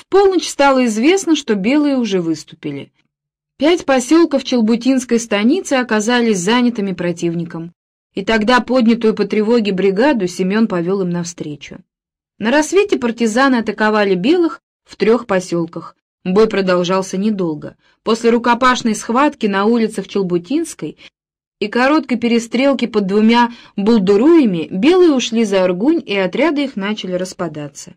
В полночь стало известно, что белые уже выступили. Пять поселков Челбутинской станицы оказались занятыми противником. И тогда поднятую по тревоге бригаду Семен повел им навстречу. На рассвете партизаны атаковали белых в трех поселках. Бой продолжался недолго. После рукопашной схватки на улицах Челбутинской и короткой перестрелки под двумя булдуруями белые ушли за Аргунь, и отряды их начали распадаться.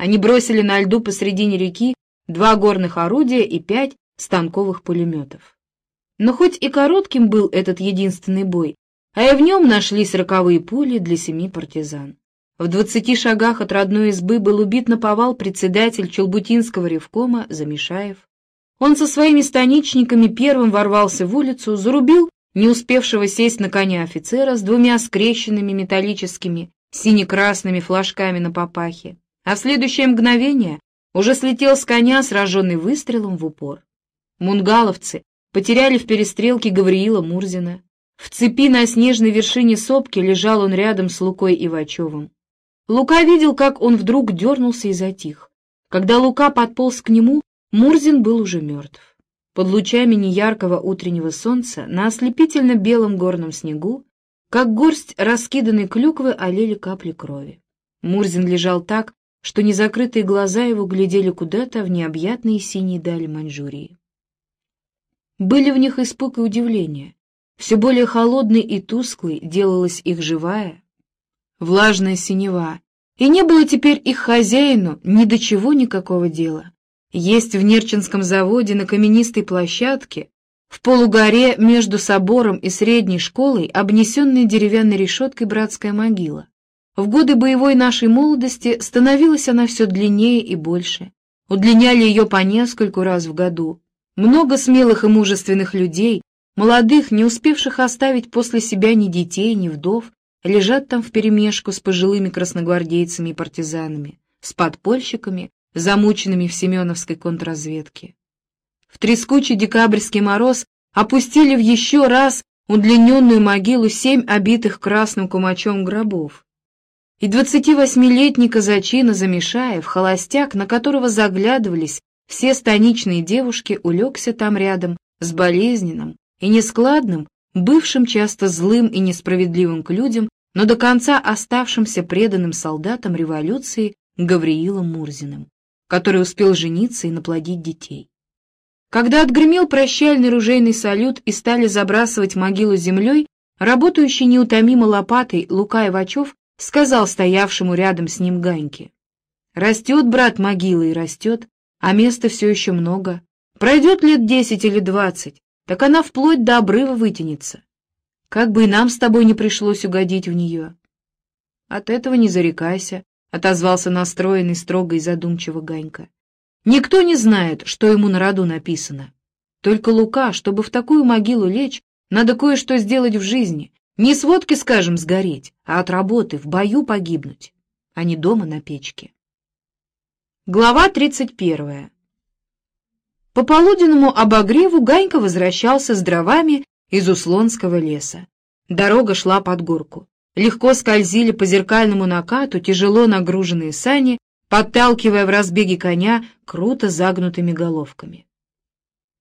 Они бросили на льду посредине реки два горных орудия и пять станковых пулеметов. Но хоть и коротким был этот единственный бой, а и в нем нашлись роковые пули для семи партизан. В двадцати шагах от родной избы был убит наповал председатель Челбутинского ревкома Замешаев. Он со своими станичниками первым ворвался в улицу, зарубил не успевшего сесть на коня офицера с двумя скрещенными металлическими сине-красными флажками на папахе, а в следующее мгновение уже слетел с коня, сраженный выстрелом в упор. Мунгаловцы потеряли в перестрелке Гавриила Мурзина. В цепи на снежной вершине сопки лежал он рядом с Лукой Ивачевым. Лука видел, как он вдруг дернулся и затих. Когда Лука подполз к нему, Мурзин был уже мертв. Под лучами неяркого утреннего солнца на ослепительно белом горном снегу, как горсть раскиданной клюквы, олели капли крови. Мурзин лежал так, что незакрытые глаза его глядели куда-то в необъятные синие дали Маньчжурии. Были в них испуг и удивление. Все более холодной и тусклой делалась их живая, влажная синева, и не было теперь их хозяину ни до чего никакого дела. Есть в Нерчинском заводе на каменистой площадке, в полугоре между собором и средней школой, обнесенная деревянной решеткой братская могила. В годы боевой нашей молодости становилась она все длиннее и больше. Удлиняли ее по нескольку раз в году. Много смелых и мужественных людей, молодых, не успевших оставить после себя ни детей, ни вдов, лежат там вперемешку с пожилыми красногвардейцами и партизанами, с подпольщиками, замученными в Семеновской контрразведке. В трескучий декабрьский мороз опустили в еще раз удлиненную могилу семь обитых красным кумачом гробов. И двадцативосьмилетний казачина Замешаев, холостяк, на которого заглядывались все станичные девушки, улегся там рядом с болезненным и нескладным, бывшим часто злым и несправедливым к людям, но до конца оставшимся преданным солдатам революции Гавриилом Мурзиным который успел жениться и наплодить детей. Когда отгремел прощальный ружейный салют и стали забрасывать могилу землей, работающий неутомимо лопатой Лука Ивачев сказал стоявшему рядом с ним Ганьке. «Растет, брат, могила и растет, а места все еще много. Пройдет лет десять или двадцать, так она вплоть до обрыва вытянется. Как бы и нам с тобой не пришлось угодить в нее». «От этого не зарекайся», — отозвался настроенный строго и задумчиво Ганька. «Никто не знает, что ему на роду написано. Только Лука, чтобы в такую могилу лечь, надо кое-что сделать в жизни. Не с водки, скажем, сгореть, а от работы, в бою погибнуть, а не дома на печке». Глава тридцать первая. По полуденному обогреву Ганька возвращался с дровами из Услонского леса. Дорога шла под горку. Легко скользили по зеркальному накату тяжело нагруженные сани, подталкивая в разбеге коня круто загнутыми головками.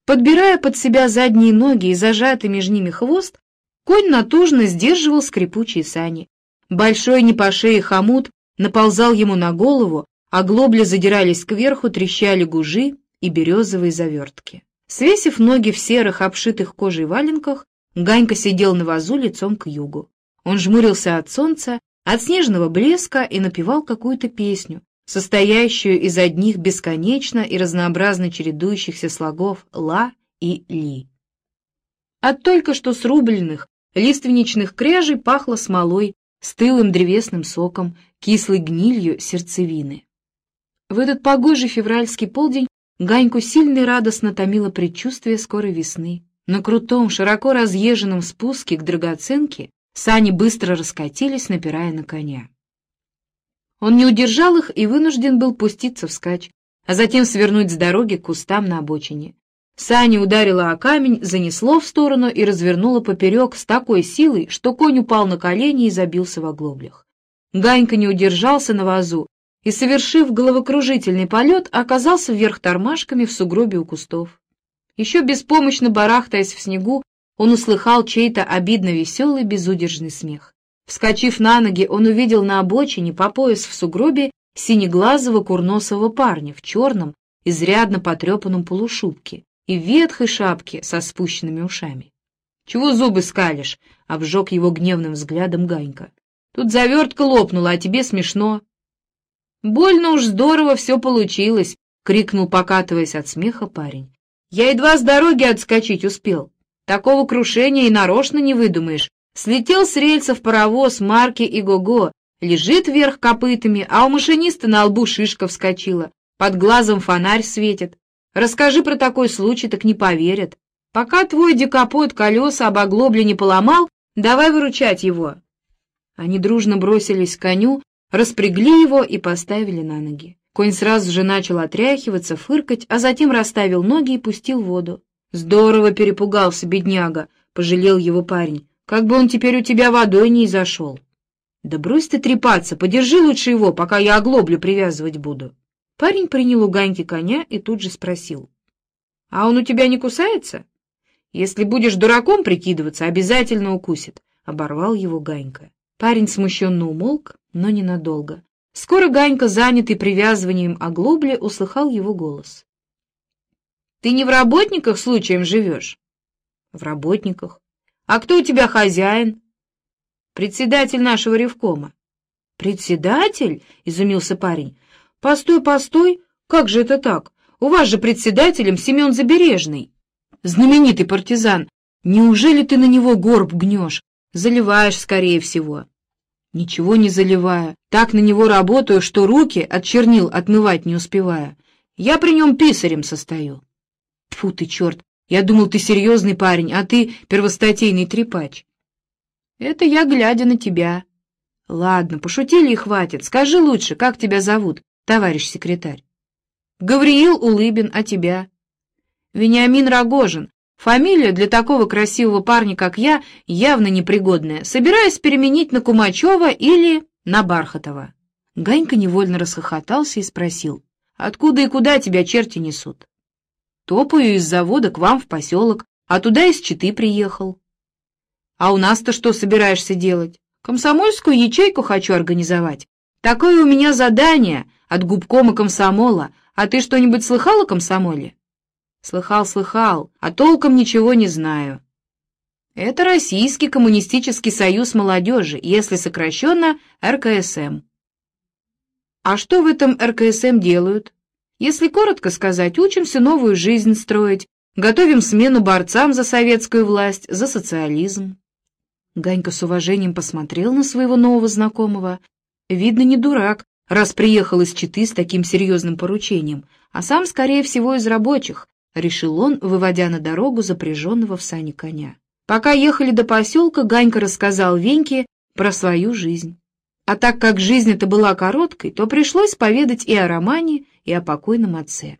Подбирая под себя задние ноги и зажатый между ними хвост, конь натужно сдерживал скрипучие сани. Большой не по шее хомут наползал ему на голову, а глобли задирались кверху, трещали гужи и березовые завертки. Свесив ноги в серых, обшитых кожей валенках, Ганька сидел на вазу лицом к югу. Он жмурился от солнца, от снежного блеска и напевал какую-то песню, состоящую из одних бесконечно и разнообразно чередующихся слогов «ла» и «ли». От только что срубленных лиственничных кряжей пахло смолой, стылым древесным соком, кислой гнилью сердцевины. В этот погожий февральский полдень Ганьку сильно и радостно томило предчувствие скорой весны. На крутом, широко разъезженном спуске к драгоценке Сани быстро раскатились, напирая на коня. Он не удержал их и вынужден был пуститься вскачь, а затем свернуть с дороги к кустам на обочине. Сани ударила о камень, занесло в сторону и развернуло поперек с такой силой, что конь упал на колени и забился в оглоблях. Ганька не удержался на вазу и, совершив головокружительный полет, оказался вверх тормашками в сугробе у кустов. Еще беспомощно барахтаясь в снегу, он услыхал чей-то обидно веселый безудержный смех. Вскочив на ноги, он увидел на обочине по пояс в сугробе синеглазого курносого парня в черном, изрядно потрепанном полушубке и ветхой шапке со спущенными ушами. «Чего зубы скалишь?» — обжег его гневным взглядом Ганька. «Тут завертка лопнула, а тебе смешно». «Больно уж здорово все получилось!» — крикнул, покатываясь от смеха парень. «Я едва с дороги отскочить успел. Такого крушения и нарочно не выдумаешь. Слетел с рельсов паровоз марки «Иго-го», лежит вверх копытами, а у машиниста на лбу шишка вскочила, под глазом фонарь светит. Расскажи про такой случай, так не поверят. Пока твой дикопод колеса об оглобле не поломал, давай выручать его. Они дружно бросились к коню, распрягли его и поставили на ноги. Конь сразу же начал отряхиваться, фыркать, а затем расставил ноги и пустил воду. Здорово перепугался бедняга, пожалел его парень. Как бы он теперь у тебя водой не изошел. Да брось ты трепаться, подержи лучше его, пока я оглоблю привязывать буду. Парень принял у Ганьки коня и тут же спросил. — А он у тебя не кусается? Если будешь дураком прикидываться, обязательно укусит, — оборвал его Ганька. Парень смущенно умолк, но ненадолго. Скоро Ганька, занятый привязыванием оглобли, услыхал его голос. — Ты не в работниках случаем живешь? — В работниках. — А кто у тебя хозяин? — Председатель нашего ревкома. — Председатель? — изумился парень. — Постой, постой, как же это так? У вас же председателем Семен Забережный знаменитый партизан. Неужели ты на него горб гнешь? Заливаешь, скорее всего. Ничего не заливаю. Так на него работаю, что руки от чернил отмывать не успеваю. Я при нем писарем состою. Тьфу ты, черт! Я думал, ты серьезный парень, а ты первостатейный трепач. Это я, глядя на тебя. Ладно, пошутили и хватит. Скажи лучше, как тебя зовут, товарищ секретарь? Гавриил Улыбин, а тебя? Вениамин Рогожин. Фамилия для такого красивого парня, как я, явно непригодная. Собираюсь переменить на Кумачева или на Бархатова. Ганька невольно расхохотался и спросил, «Откуда и куда тебя черти несут?» «Топаю из завода к вам в поселок, а туда из Читы приехал». «А у нас-то что собираешься делать? Комсомольскую ячейку хочу организовать. Такое у меня задание от губкома комсомола. А ты что-нибудь слыхал о комсомоле?» Слыхал, слыхал, а толком ничего не знаю. Это Российский коммунистический союз молодежи, если сокращенно РКСМ. А что в этом РКСМ делают? Если коротко сказать, учимся новую жизнь строить, готовим смену борцам за советскую власть, за социализм. Ганька с уважением посмотрел на своего нового знакомого. Видно, не дурак, раз приехал из Читы с таким серьезным поручением, а сам, скорее всего, из рабочих, — решил он, выводя на дорогу запряженного в сани коня. Пока ехали до поселка, Ганька рассказал Веньке про свою жизнь. А так как жизнь эта была короткой, то пришлось поведать и о романе, и о покойном отце.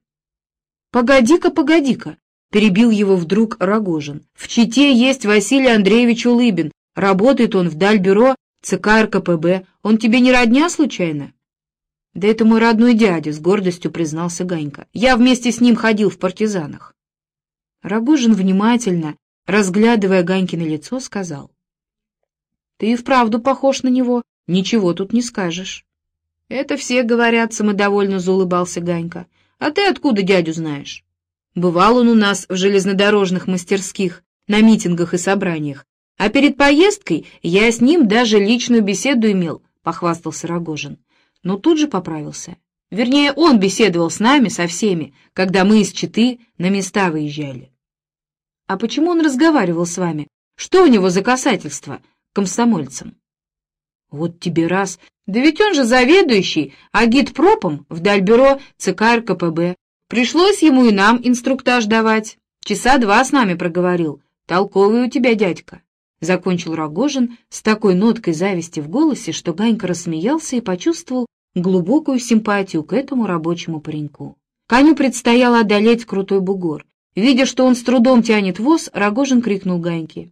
«Погоди-ка, погоди-ка!» — перебил его вдруг Рогожин. «В Чите есть Василий Андреевич Улыбин. Работает он в Дальбюро ЦК РКПБ. Он тебе не родня случайно?» «Да это мой родной дядя», — с гордостью признался Ганька. «Я вместе с ним ходил в партизанах». Рогожин внимательно, разглядывая Ганькино лицо, сказал. «Ты и вправду похож на него, ничего тут не скажешь». «Это все говорят», — самодовольно заулыбался Ганька. «А ты откуда дядю знаешь?» «Бывал он у нас в железнодорожных мастерских, на митингах и собраниях, а перед поездкой я с ним даже личную беседу имел», — похвастался Рогожин но тут же поправился. Вернее, он беседовал с нами, со всеми, когда мы из Читы на места выезжали. А почему он разговаривал с вами? Что у него за касательство комсомольцам? Вот тебе раз. Да ведь он же заведующий агитпропом в Дальбюро ЦК РКПБ. Пришлось ему и нам инструктаж давать. Часа два с нами проговорил. Толковый у тебя дядька. Закончил Рогожин с такой ноткой зависти в голосе, что Ганька рассмеялся и почувствовал глубокую симпатию к этому рабочему пареньку. Коню предстояло одолеть крутой бугор. Видя, что он с трудом тянет воз, Рогожин крикнул Ганьке.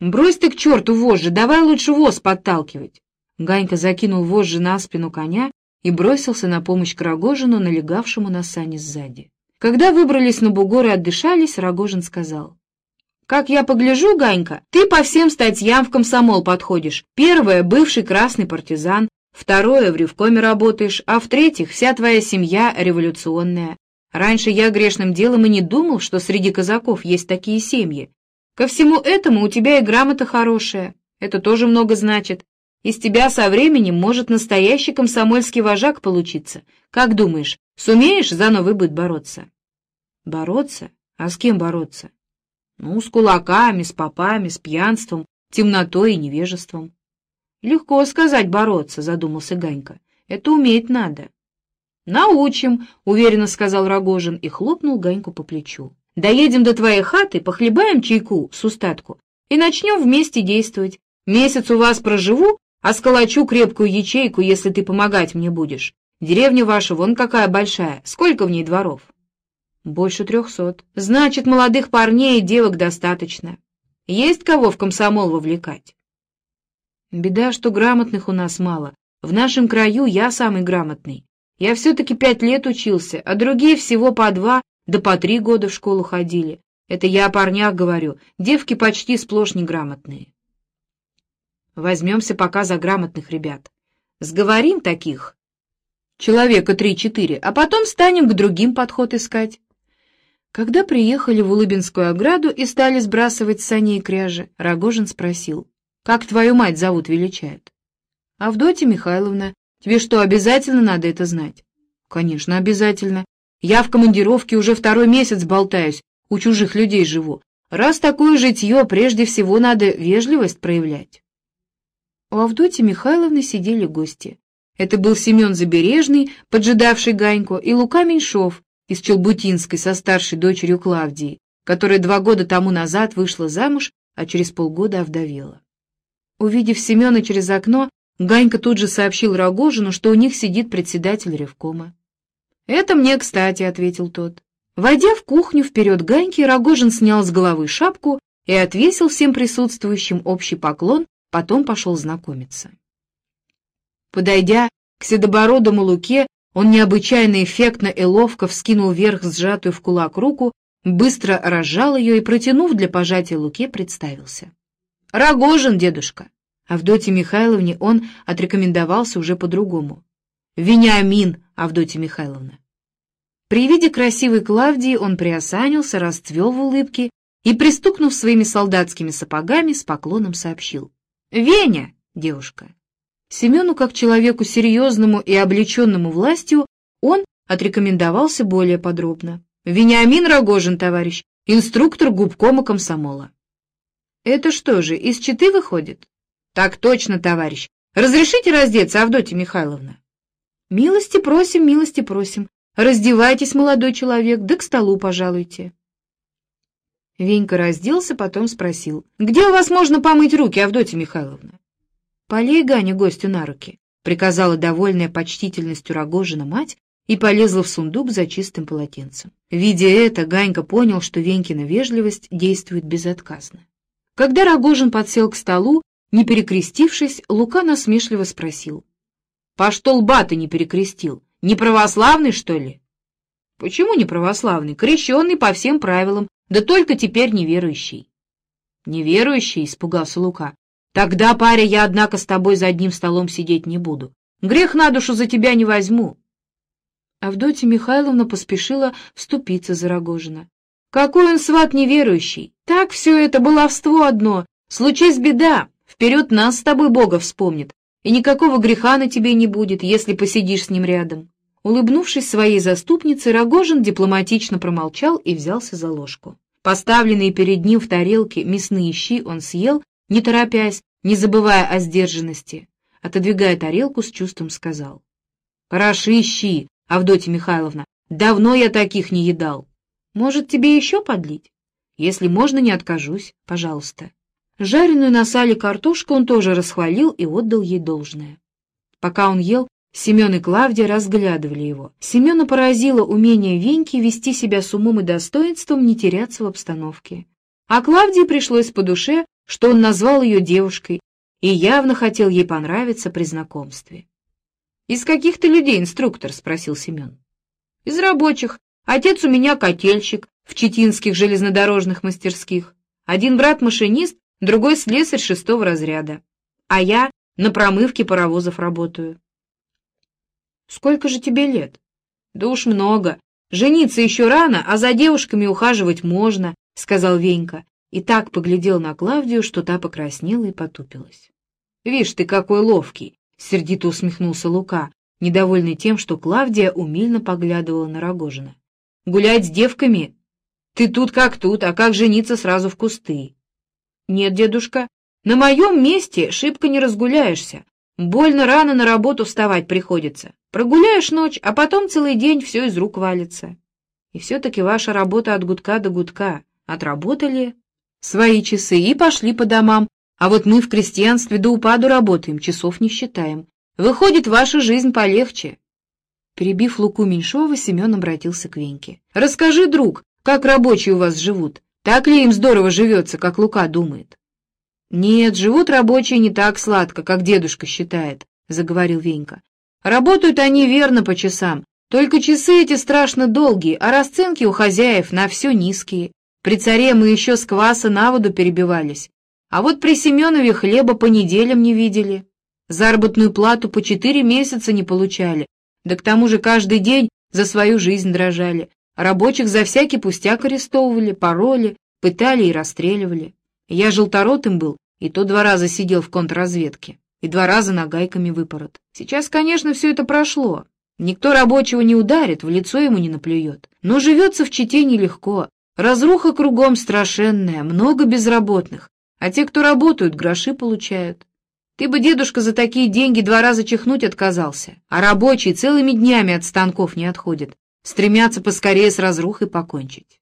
«Брось ты к черту вожжи, давай лучше воз подталкивать!» Ганька закинул вожжи на спину коня и бросился на помощь к Рогожину, налегавшему на сани сзади. Когда выбрались на бугор и отдышались, Рогожин сказал. «Как я погляжу, Ганька, ты по всем статьям в комсомол подходишь. Первое — бывший красный партизан, второе — в ревкоме работаешь, а в-третьих, вся твоя семья революционная. Раньше я грешным делом и не думал, что среди казаков есть такие семьи. Ко всему этому у тебя и грамота хорошая. Это тоже много значит. Из тебя со временем может настоящий комсомольский вожак получиться. Как думаешь, сумеешь за новый быт бороться? Бороться? А с кем бороться? Ну, с кулаками, с попами, с пьянством, темнотой и невежеством. Легко сказать бороться, задумался Ганька. Это уметь надо. Научим, уверенно сказал Рогожин и хлопнул Ганьку по плечу. Доедем до твоей хаты, похлебаем чайку с устатку и начнем вместе действовать. Месяц у вас проживу, а сколочу крепкую ячейку, если ты помогать мне будешь. Деревня ваша вон какая большая, сколько в ней дворов? Больше трехсот. Значит, молодых парней и девок достаточно. Есть кого в комсомол вовлекать? Беда, что грамотных у нас мало. В нашем краю я самый грамотный. Я все-таки пять лет учился, а другие всего по два, да по три года в школу ходили. Это я о парнях говорю, девки почти сплошь неграмотные. Возьмемся пока за грамотных ребят. Сговорим таких. Человека три-четыре, а потом станем к другим подход искать. Когда приехали в Улыбинскую ограду и стали сбрасывать сани и кряжи, Рогожин спросил, «Как твою мать зовут величает?» «Авдотья Михайловна. Тебе что, обязательно надо это знать?» «Конечно, обязательно. Я в командировке уже второй месяц болтаюсь, у чужих людей живу. Раз такое житье, прежде всего надо вежливость проявлять». У Авдотьи Михайловны сидели гости. Это был Семен Забережный, поджидавший Ганьку, и Лука Меньшов из Челбутинской со старшей дочерью Клавдии, которая два года тому назад вышла замуж, а через полгода овдовела. Увидев Семена через окно, Ганька тут же сообщил Рогожину, что у них сидит председатель ревкома. «Это мне кстати», — ответил тот. Войдя в кухню вперед Ганьки, Рогожин снял с головы шапку и отвесил всем присутствующим общий поклон, потом пошел знакомиться. Подойдя к седобородому Луке, он необычайно эффектно и ловко вскинул вверх сжатую в кулак руку, быстро разжал ее и, протянув для пожатия Луке, представился. «Рогожин, дедушка!» Авдотье Михайловне он отрекомендовался уже по-другому. «Вениамин, Авдотья Михайловна!» При виде красивой Клавдии он приосанился, расцвел в улыбке и, пристукнув своими солдатскими сапогами, с поклоном сообщил. «Веня, девушка!» Семену, как человеку серьезному и облеченному властью, он отрекомендовался более подробно. «Вениамин Рогожин, товарищ, инструктор губкома комсомола». «Это что же, из Читы выходит?» «Так точно, товарищ. Разрешите раздеться, Авдотья Михайловна?» «Милости просим, милости просим. Раздевайтесь, молодой человек, да к столу пожалуйте». Венька разделся, потом спросил. «Где у вас можно помыть руки, Авдотья Михайловна?» «Полей, Ганя, гостю на руки», — приказала довольная почтительностью Рогожина мать и полезла в сундук за чистым полотенцем. Видя это, Ганька понял, что Венькина вежливость действует безотказно. Когда Рогожин подсел к столу, не перекрестившись, Лука насмешливо спросил. «По что лба ты не перекрестил? Не православный, что ли?» «Почему не православный? Крещенный по всем правилам, да только теперь неверующий». «Неверующий?» — испугался Лука. «Тогда, паря, я, однако, с тобой за одним столом сидеть не буду. Грех на душу за тебя не возьму». Авдотья Михайловна поспешила вступиться за Рогожина. «Какой он сват неверующий! Так все это баловство одно! Случись беда, вперед нас с тобой Бога вспомнит, и никакого греха на тебе не будет, если посидишь с ним рядом». Улыбнувшись своей заступнице, Рогожин дипломатично промолчал и взялся за ложку. Поставленные перед ним в тарелке мясные щи он съел, не торопясь, не забывая о сдержанности. Отодвигая тарелку, с чувством сказал. «Хороши щи, Авдотья Михайловна, давно я таких не едал. Может, тебе еще подлить? Если можно, не откажусь, пожалуйста». Жареную на сале картошку он тоже расхвалил и отдал ей должное. Пока он ел, Семен и Клавдия разглядывали его. Семена поразило умение Веньки вести себя с умом и достоинством, не теряться в обстановке. А Клавдии пришлось по душе, что он назвал ее девушкой и явно хотел ей понравиться при знакомстве. «Из каких ты людей инструктор?» — спросил Семен. «Из рабочих. Отец у меня котельщик в Читинских железнодорожных мастерских. Один брат машинист, другой слесарь шестого разряда. А я на промывке паровозов работаю». «Сколько же тебе лет?» «Да уж много. Жениться еще рано, а за девушками ухаживать можно», — сказал Венька, и так поглядел на Клавдию, что та покраснела и потупилась. «Вишь ты, какой ловкий!» — сердито усмехнулся Лука, недовольный тем, что Клавдия умильно поглядывала на Рогожина. «Гулять с девками? Ты тут как тут, а как жениться сразу в кусты?» «Нет, дедушка, на моем месте шибко не разгуляешься. Больно рано на работу вставать приходится. Прогуляешь ночь, а потом целый день все из рук валится. И все-таки ваша работа от гудка до гудка. Отработали свои часы и пошли по домам, а вот мы в крестьянстве до упаду работаем, часов не считаем. Выходит, ваша жизнь полегче. Перебив Луку Меньшова, Семен обратился к Веньке. «Расскажи, друг, как рабочие у вас живут? Так ли им здорово живется, как Лука думает?» «Нет, живут рабочие не так сладко, как дедушка считает», — заговорил Венька. «Работают они верно по часам, только часы эти страшно долгие, а расценки у хозяев на все низкие. При царе мы еще с кваса на воду перебивались, а вот при Семенове хлеба по неделям не видели. Заработную плату по четыре месяца не получали, да к тому же каждый день за свою жизнь дрожали. Рабочих за всякий пустяк арестовывали, пороли, пытали и расстреливали. Я желторотым был, и то два раза сидел в контрразведке, и два раза нагайками выпорот. Сейчас, конечно, все это прошло. Никто рабочего не ударит, в лицо ему не наплюет. Но живется в Чите нелегко. Разруха кругом страшенная, много безработных, а те, кто работают, гроши получают. Ты бы, дедушка, за такие деньги два раза чихнуть отказался, а рабочие целыми днями от станков не отходят, стремятся поскорее с разрухой покончить.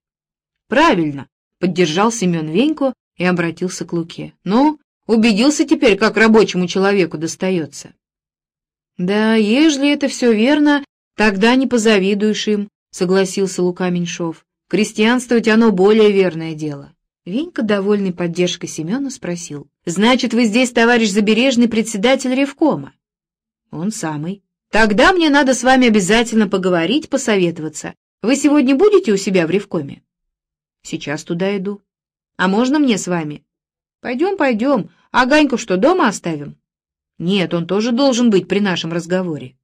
Правильно, поддержал Семен Веньку и обратился к Луке. Ну, убедился теперь, как рабочему человеку достается. Да, ежели это все верно, тогда не позавидуешь им, согласился Лука Меньшов. Крестьянствовать оно более верное дело. Венька, довольный поддержкой Семена, спросил. «Значит, вы здесь, товарищ Забережный, председатель Ревкома?» «Он самый. Тогда мне надо с вами обязательно поговорить, посоветоваться. Вы сегодня будете у себя в Ревкоме?» «Сейчас туда иду». «А можно мне с вами?» «Пойдем, пойдем. А Ганьку что, дома оставим?» «Нет, он тоже должен быть при нашем разговоре».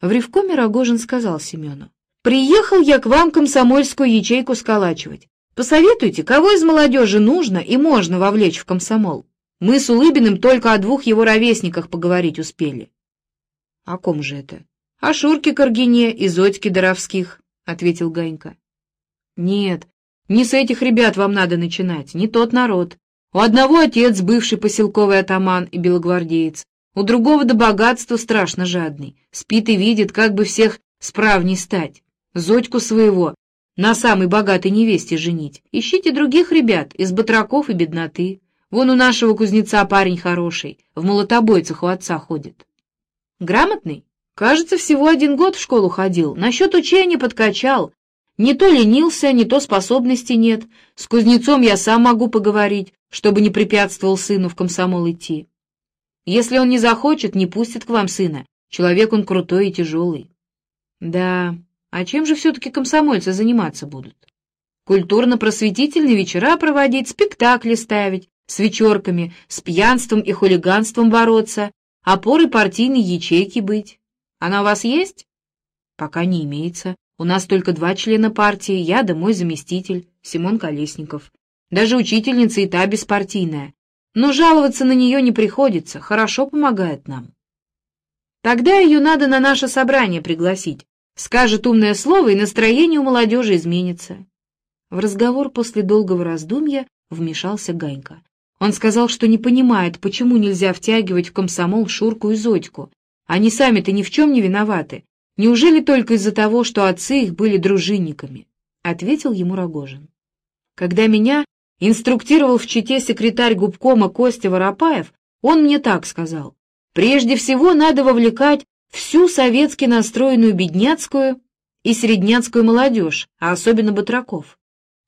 В Ревкоме Рогожин сказал Семену. «Приехал я к вам комсомольскую ячейку сколачивать. Посоветуйте, кого из молодежи нужно и можно вовлечь в комсомол? Мы с Улыбиным только о двух его ровесниках поговорить успели. — О ком же это? — О Шурке Каргине и Зодьке Доровских, — ответил Ганька. — Нет, не с этих ребят вам надо начинать, не тот народ. У одного отец бывший поселковый атаман и белогвардеец, у другого до богатства страшно жадный, спит и видит, как бы всех справней стать. Зодьку своего на самой богатой невесте женить. Ищите других ребят из батраков и бедноты. Вон у нашего кузнеца парень хороший, в молотобойцах у отца ходит. Грамотный? Кажется, всего один год в школу ходил, насчет учения подкачал. Не то ленился, не то способности нет. С кузнецом я сам могу поговорить, чтобы не препятствовал сыну в комсомол идти. Если он не захочет, не пустит к вам сына. Человек он крутой и тяжелый. Да, а чем же все-таки комсомольцы заниматься будут? Культурно-просветительные вечера проводить, спектакли ставить, с вечерками, с пьянством и хулиганством бороться, опорой партийной ячейки быть. Она у вас есть? Пока не имеется. У нас только два члена партии, я да мой заместитель, Симон Колесников. Даже учительница и та беспартийная. Но жаловаться на нее не приходится, хорошо помогает нам. Тогда ее надо на наше собрание пригласить, Скажет умное слово, и настроение у молодежи изменится. В разговор после долгого раздумья вмешался Ганька. Он сказал, что не понимает, почему нельзя втягивать в комсомол Шурку и Зодьку. Они сами-то ни в чем не виноваты. Неужели только из-за того, что отцы их были дружинниками? Ответил ему Рогожин. Когда меня инструктировал в Чите секретарь губкома Костя Воропаев, он мне так сказал. Прежде всего надо вовлекать всю советски настроенную бедняцкую и средняцкую молодежь, а особенно батраков.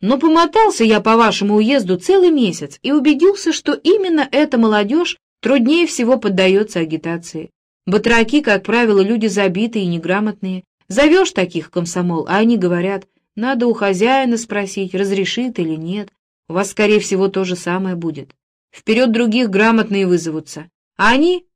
Но помотался я по вашему уезду целый месяц и убедился, что именно эта молодежь труднее всего поддается агитации. Батраки, как правило, люди забитые и неграмотные. Зовешь таких комсомол, а они говорят, надо у хозяина спросить, разрешит или нет. У вас, скорее всего, то же самое будет. Вперед других грамотные вызовутся. А они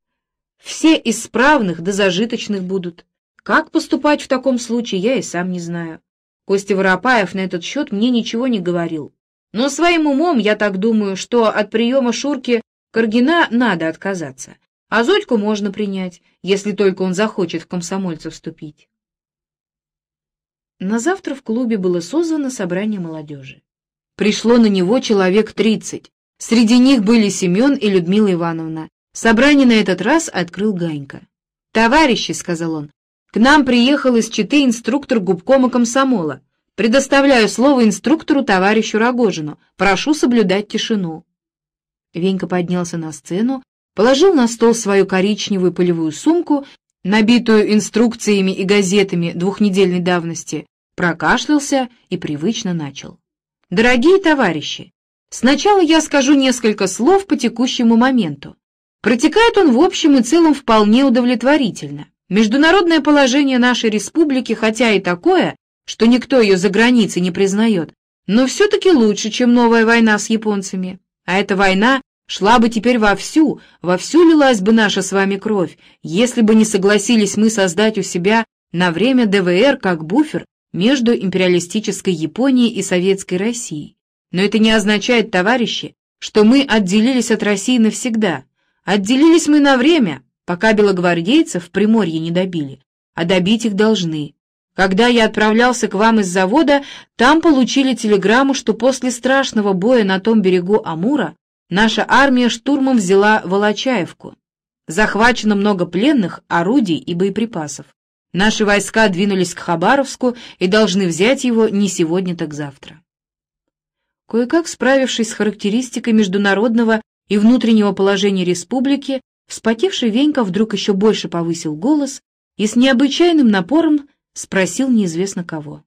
все исправных да зажиточных будут. Как поступать в таком случае, я и сам не знаю. Костя Воропаев на этот счет мне ничего не говорил. Но своим умом я так думаю, что от приема Шурки Каргина надо отказаться, а Зодьку можно принять, если только он захочет в комсомольца вступить. На завтра в клубе было созвано собрание молодежи. Пришло на него человек тридцать. Среди них были Семен и Людмила Ивановна. Собрание на этот раз открыл Ганька. «Товарищи», — сказал он, — «к нам приехал из Читы инструктор губкома комсомола. Предоставляю слово инструктору товарищу Рогожину. Прошу соблюдать тишину». Венька поднялся на сцену, положил на стол свою коричневую полевую сумку, набитую инструкциями и газетами двухнедельной давности, прокашлялся и привычно начал. «Дорогие товарищи, сначала я скажу несколько слов по текущему моменту. Протекает он в общем и целом вполне удовлетворительно. Международное положение нашей республики, хотя и такое, что никто ее за границей не признает, но все-таки лучше, чем новая война с японцами. А эта война шла бы теперь вовсю, вовсю лилась бы наша с вами кровь, если бы не согласились мы создать у себя на время ДВР как буфер между империалистической Японией и советской Россией. Но это не означает, товарищи, что мы отделились от России навсегда. Отделились мы на время, пока белогвардейцев в Приморье не добили, а добить их должны. Когда я отправлялся к вам из завода, там получили телеграмму, что после страшного боя на том берегу Амура наша армия штурмом взяла Волочаевку. Захвачено много пленных, орудий и боеприпасов. Наши войска двинулись к Хабаровску и должны взять его не сегодня, так завтра. Кое-как справившись с характеристикой международного и внутреннего положения республики, вспотевший Венька вдруг еще больше повысил голос и с необычайным напором спросил неизвестно кого.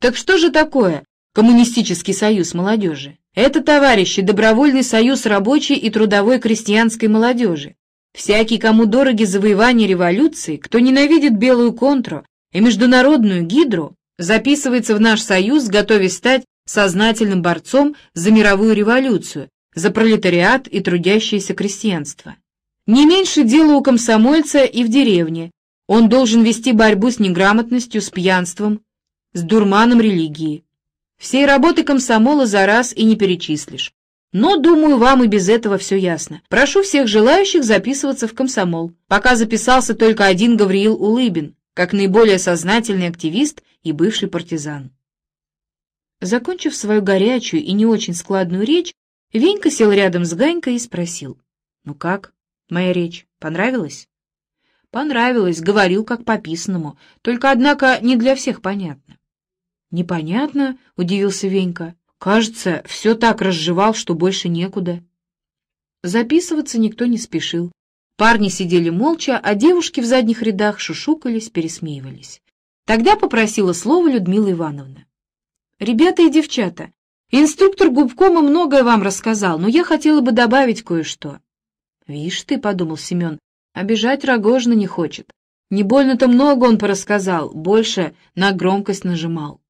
Так что же такое Коммунистический союз молодежи? Это, товарищи, добровольный союз рабочей и трудовой крестьянской молодежи. Всякий, кому дороги завоевания революции, кто ненавидит белую контру и международную гидру, записывается в наш союз, готовясь стать сознательным борцом за мировую революцию, за пролетариат и трудящееся крестьянство. Не меньше дела у комсомольца и в деревне, он должен вести борьбу с неграмотностью, с пьянством, с дурманом религии. Всей работы комсомола за раз и не перечислишь. Но, думаю, вам и без этого все ясно. Прошу всех желающих записываться в комсомол. Пока записался только один Гавриил Улыбин, как наиболее сознательный активист и бывший партизан. Закончив свою горячую и не очень складную речь, Венька сел рядом с Ганькой и спросил. «Ну как, моя речь, понравилась?» Понравилось, говорил как по писанному, только, однако, не для всех понятно. Непонятно, удивился Венька. Кажется, все так разжевал, что больше некуда. Записываться никто не спешил. Парни сидели молча, а девушки в задних рядах шушукались, пересмеивались. Тогда попросила слово Людмила Ивановна. «Ребята и девчата, инструктор губкома многое вам рассказал, но я хотела бы добавить кое-что». «Вишь ты», — подумал Семен, Обижать Рогожина не хочет. Не больно-то много он порассказал, больше на громкость нажимал.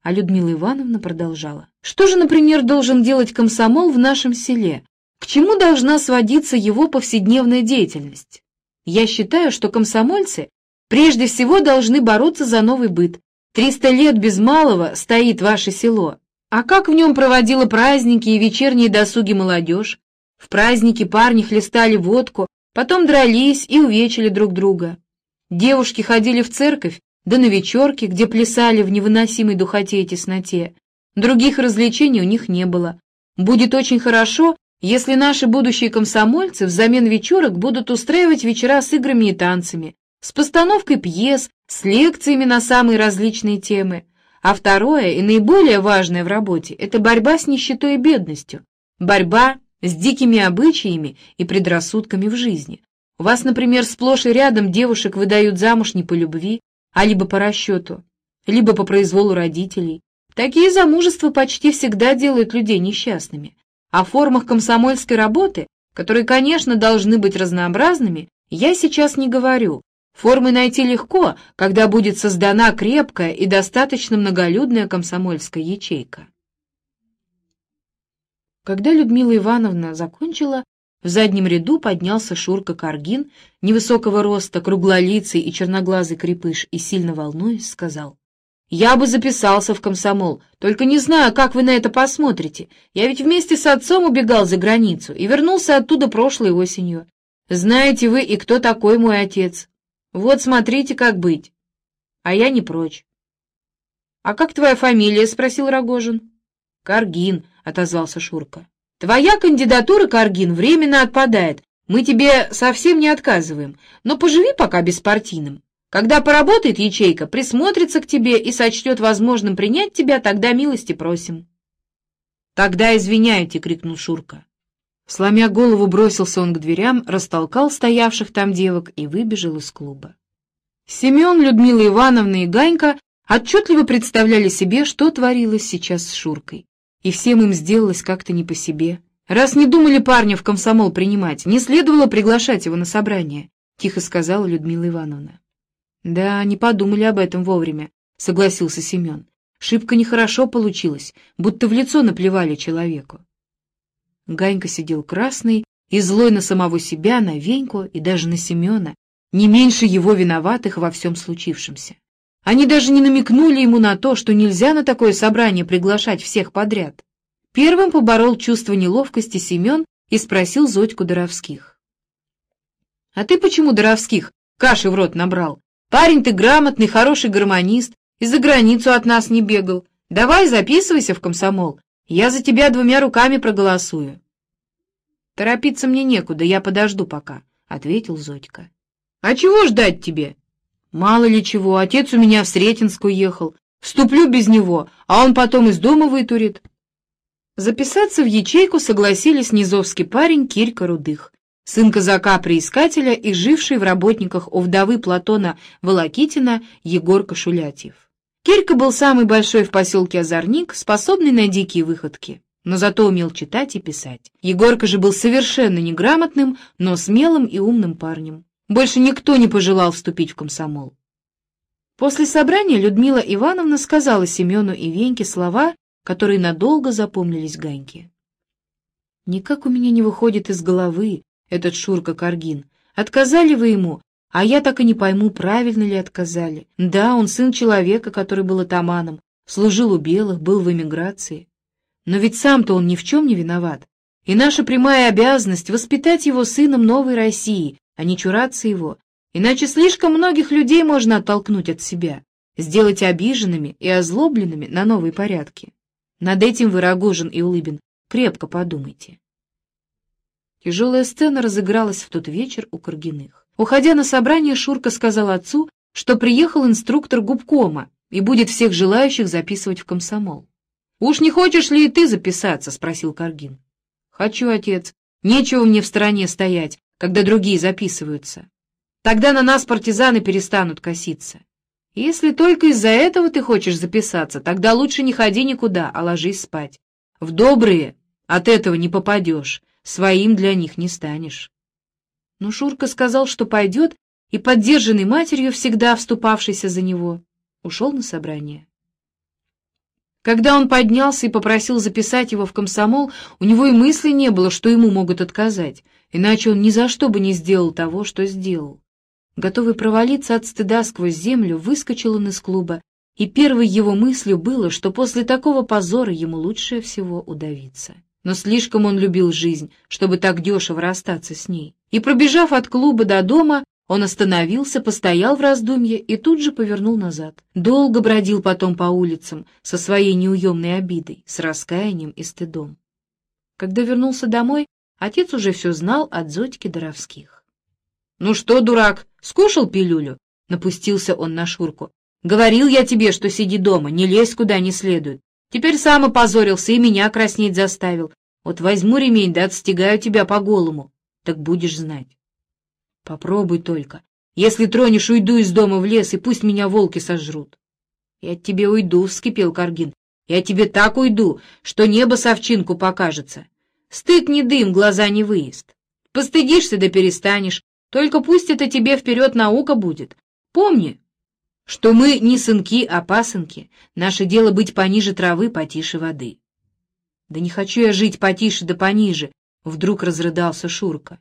А Людмила Ивановна продолжала. Что же, например, должен делать комсомол в нашем селе? К чему должна сводиться его повседневная деятельность? Я считаю, что комсомольцы прежде всего должны бороться за новый быт. Триста лет без малого стоит ваше село. А как в нем проводила праздники и вечерние досуги молодежь? В праздники парни хлестали водку, Потом дрались и увечили друг друга. Девушки ходили в церковь, да на вечерки, где плясали в невыносимой духоте и тесноте. Других развлечений у них не было. Будет очень хорошо, если наши будущие комсомольцы взамен вечерок будут устраивать вечера с играми и танцами, с постановкой пьес, с лекциями на самые различные темы. А второе и наиболее важное в работе – это борьба с нищетой и бедностью. Борьба с дикими обычаями и предрассудками в жизни. У вас, например, сплошь и рядом девушек выдают замуж не по любви, а либо по расчету, либо по произволу родителей. Такие замужества почти всегда делают людей несчастными. О формах комсомольской работы, которые, конечно, должны быть разнообразными, Я сейчас не говорю. Формы найти легко, когда будет создана крепкая и достаточно многолюдная комсомольская ячейка. Когда Людмила Ивановна закончила, в заднем ряду поднялся Шурка Каргин, невысокого роста, круглолицый и черноглазый крепыш, и, сильно волнуясь, сказал, «Я бы записался в комсомол, только не знаю, как вы на это посмотрите. Я ведь вместе с отцом убегал за границу и вернулся оттуда прошлой осенью. Знаете вы и кто такой мой отец? Вот смотрите, как быть. А я не прочь». «А как твоя фамилия?» — спросил Рогожин. «Каргин», — отозвался Шурка. Твоя кандидатура, Каргин, временно отпадает. Мы тебе совсем не отказываем, но поживи пока беспартийным. Когда поработает ячейка, присмотрится к тебе и сочтет возможным принять тебя, тогда милости просим. Тогда извиняйте, — крикнул Шурка. Сломя голову, бросился он к дверям, растолкал стоявших там девок и выбежал из клуба. Семен, Людмила Ивановна и Ганька отчетливо представляли себе, что творилось сейчас с Шуркой и всем им сделалось как-то не по себе. Раз не думали парня в комсомол принимать, не следовало приглашать его на собрание, — тихо сказала Людмила Ивановна. — Да, не подумали об этом вовремя, — согласился Семен. Шибко нехорошо получилось, будто в лицо наплевали человеку. Ганька сидел красный и злой на самого себя, на Веньку и даже на Семена, не меньше его виноватых во всем случившемся. Они даже не намекнули ему на то, что нельзя на такое собрание приглашать всех подряд. Первым поборол чувство неловкости Семен и спросил Зодьку Доровских. — А ты почему Доровских каши в рот набрал? Парень ты грамотный, хороший гармонист, и за границу от нас не бегал. Давай записывайся в комсомол, я за тебя двумя руками проголосую. — Торопиться мне некуда, я подожду пока, — ответил Зодька. — А чего ждать тебе? Мало ли чего, отец у меня в Сретенск уехал. Вступлю без него, а он потом из дома вытурит. Записаться в ячейку согласились низовский парень Кирька Рудых, сын казака-приискателя и живший в работниках у вдовы Платона Волокитина Егорка Шулятьев. Кирька был самый большой в поселке Озорник, способный на дикие выходки, но зато умел читать и писать. Егорка же был совершенно неграмотным, но смелым и умным парнем. Больше никто не пожелал вступить в комсомол. После собрания Людмила Ивановна сказала Семену и Веньке слова, которые надолго запомнились Ганьке. «Никак у меня не выходит из головы этот Шурка Каргин. Отказали вы ему, а я так и не пойму, правильно ли отказали. Да, он сын человека, который был атаманом, служил у белых, был в эмиграции. Но ведь сам-то он ни в чем не виноват. И наша прямая обязанность — воспитать его сыном новой России, а не чураться его, иначе слишком многих людей можно оттолкнуть от себя, сделать обиженными и озлобленными на новые порядки. Над этим вы, Рогожин и Улыбин, крепко подумайте. Тяжелая сцена разыгралась в тот вечер у Каргиных. Уходя на собрание, Шурка сказал отцу, что приехал инструктор губкома и будет всех желающих записывать в комсомол. «Уж не хочешь ли и ты записаться?» — спросил Каргин. «Хочу, отец. Нечего мне в стороне стоять когда другие записываются. Тогда на нас партизаны перестанут коситься. Если только из-за этого ты хочешь записаться, тогда лучше не ходи никуда, а ложись спать. В добрые от этого не попадешь, своим для них не станешь. Но Шурка сказал, что пойдет, и, поддержанный матерью, всегда вступавшейся за него, ушел на собрание. Когда он поднялся и попросил записать его в комсомол, у него и мысли не было, что ему могут отказать, иначе он ни за что бы не сделал того, что сделал. Готовый провалиться от стыда сквозь землю, выскочил он из клуба, и первой его мыслью было, что после такого позора ему лучше всего удавиться. Но слишком он любил жизнь, чтобы так дешево расстаться с ней. И, пробежав от клуба до дома, он остановился, постоял в раздумье и тут же повернул назад. Долго бродил потом по улицам со своей неуемной обидой, с раскаянием и стыдом. Когда вернулся домой, отец уже все знал от Зодьки Доровских. — Ну что, дурак, скушал пилюлю? — напустился он на Шурку. — Говорил я тебе, что сиди дома, не лезь куда не следует. Теперь сам опозорился и меня краснеть заставил. Вот возьму ремень да отстегаю тебя по голому, так будешь знать. Попробуй только. Если тронешь, уйду из дома в лес, и пусть меня волки сожрут. Я от тебе уйду, — вскипел Каргин. Я тебе так уйду, что небо совчинку покажется. Стыд не дым, глаза не выезд. Постыдишься да перестанешь, Только пусть это тебе вперед наука будет. Помни, что мы не сынки, а пасынки. Наше дело быть пониже травы, потише воды. Да не хочу я жить потише да пониже, — вдруг разрыдался Шурка.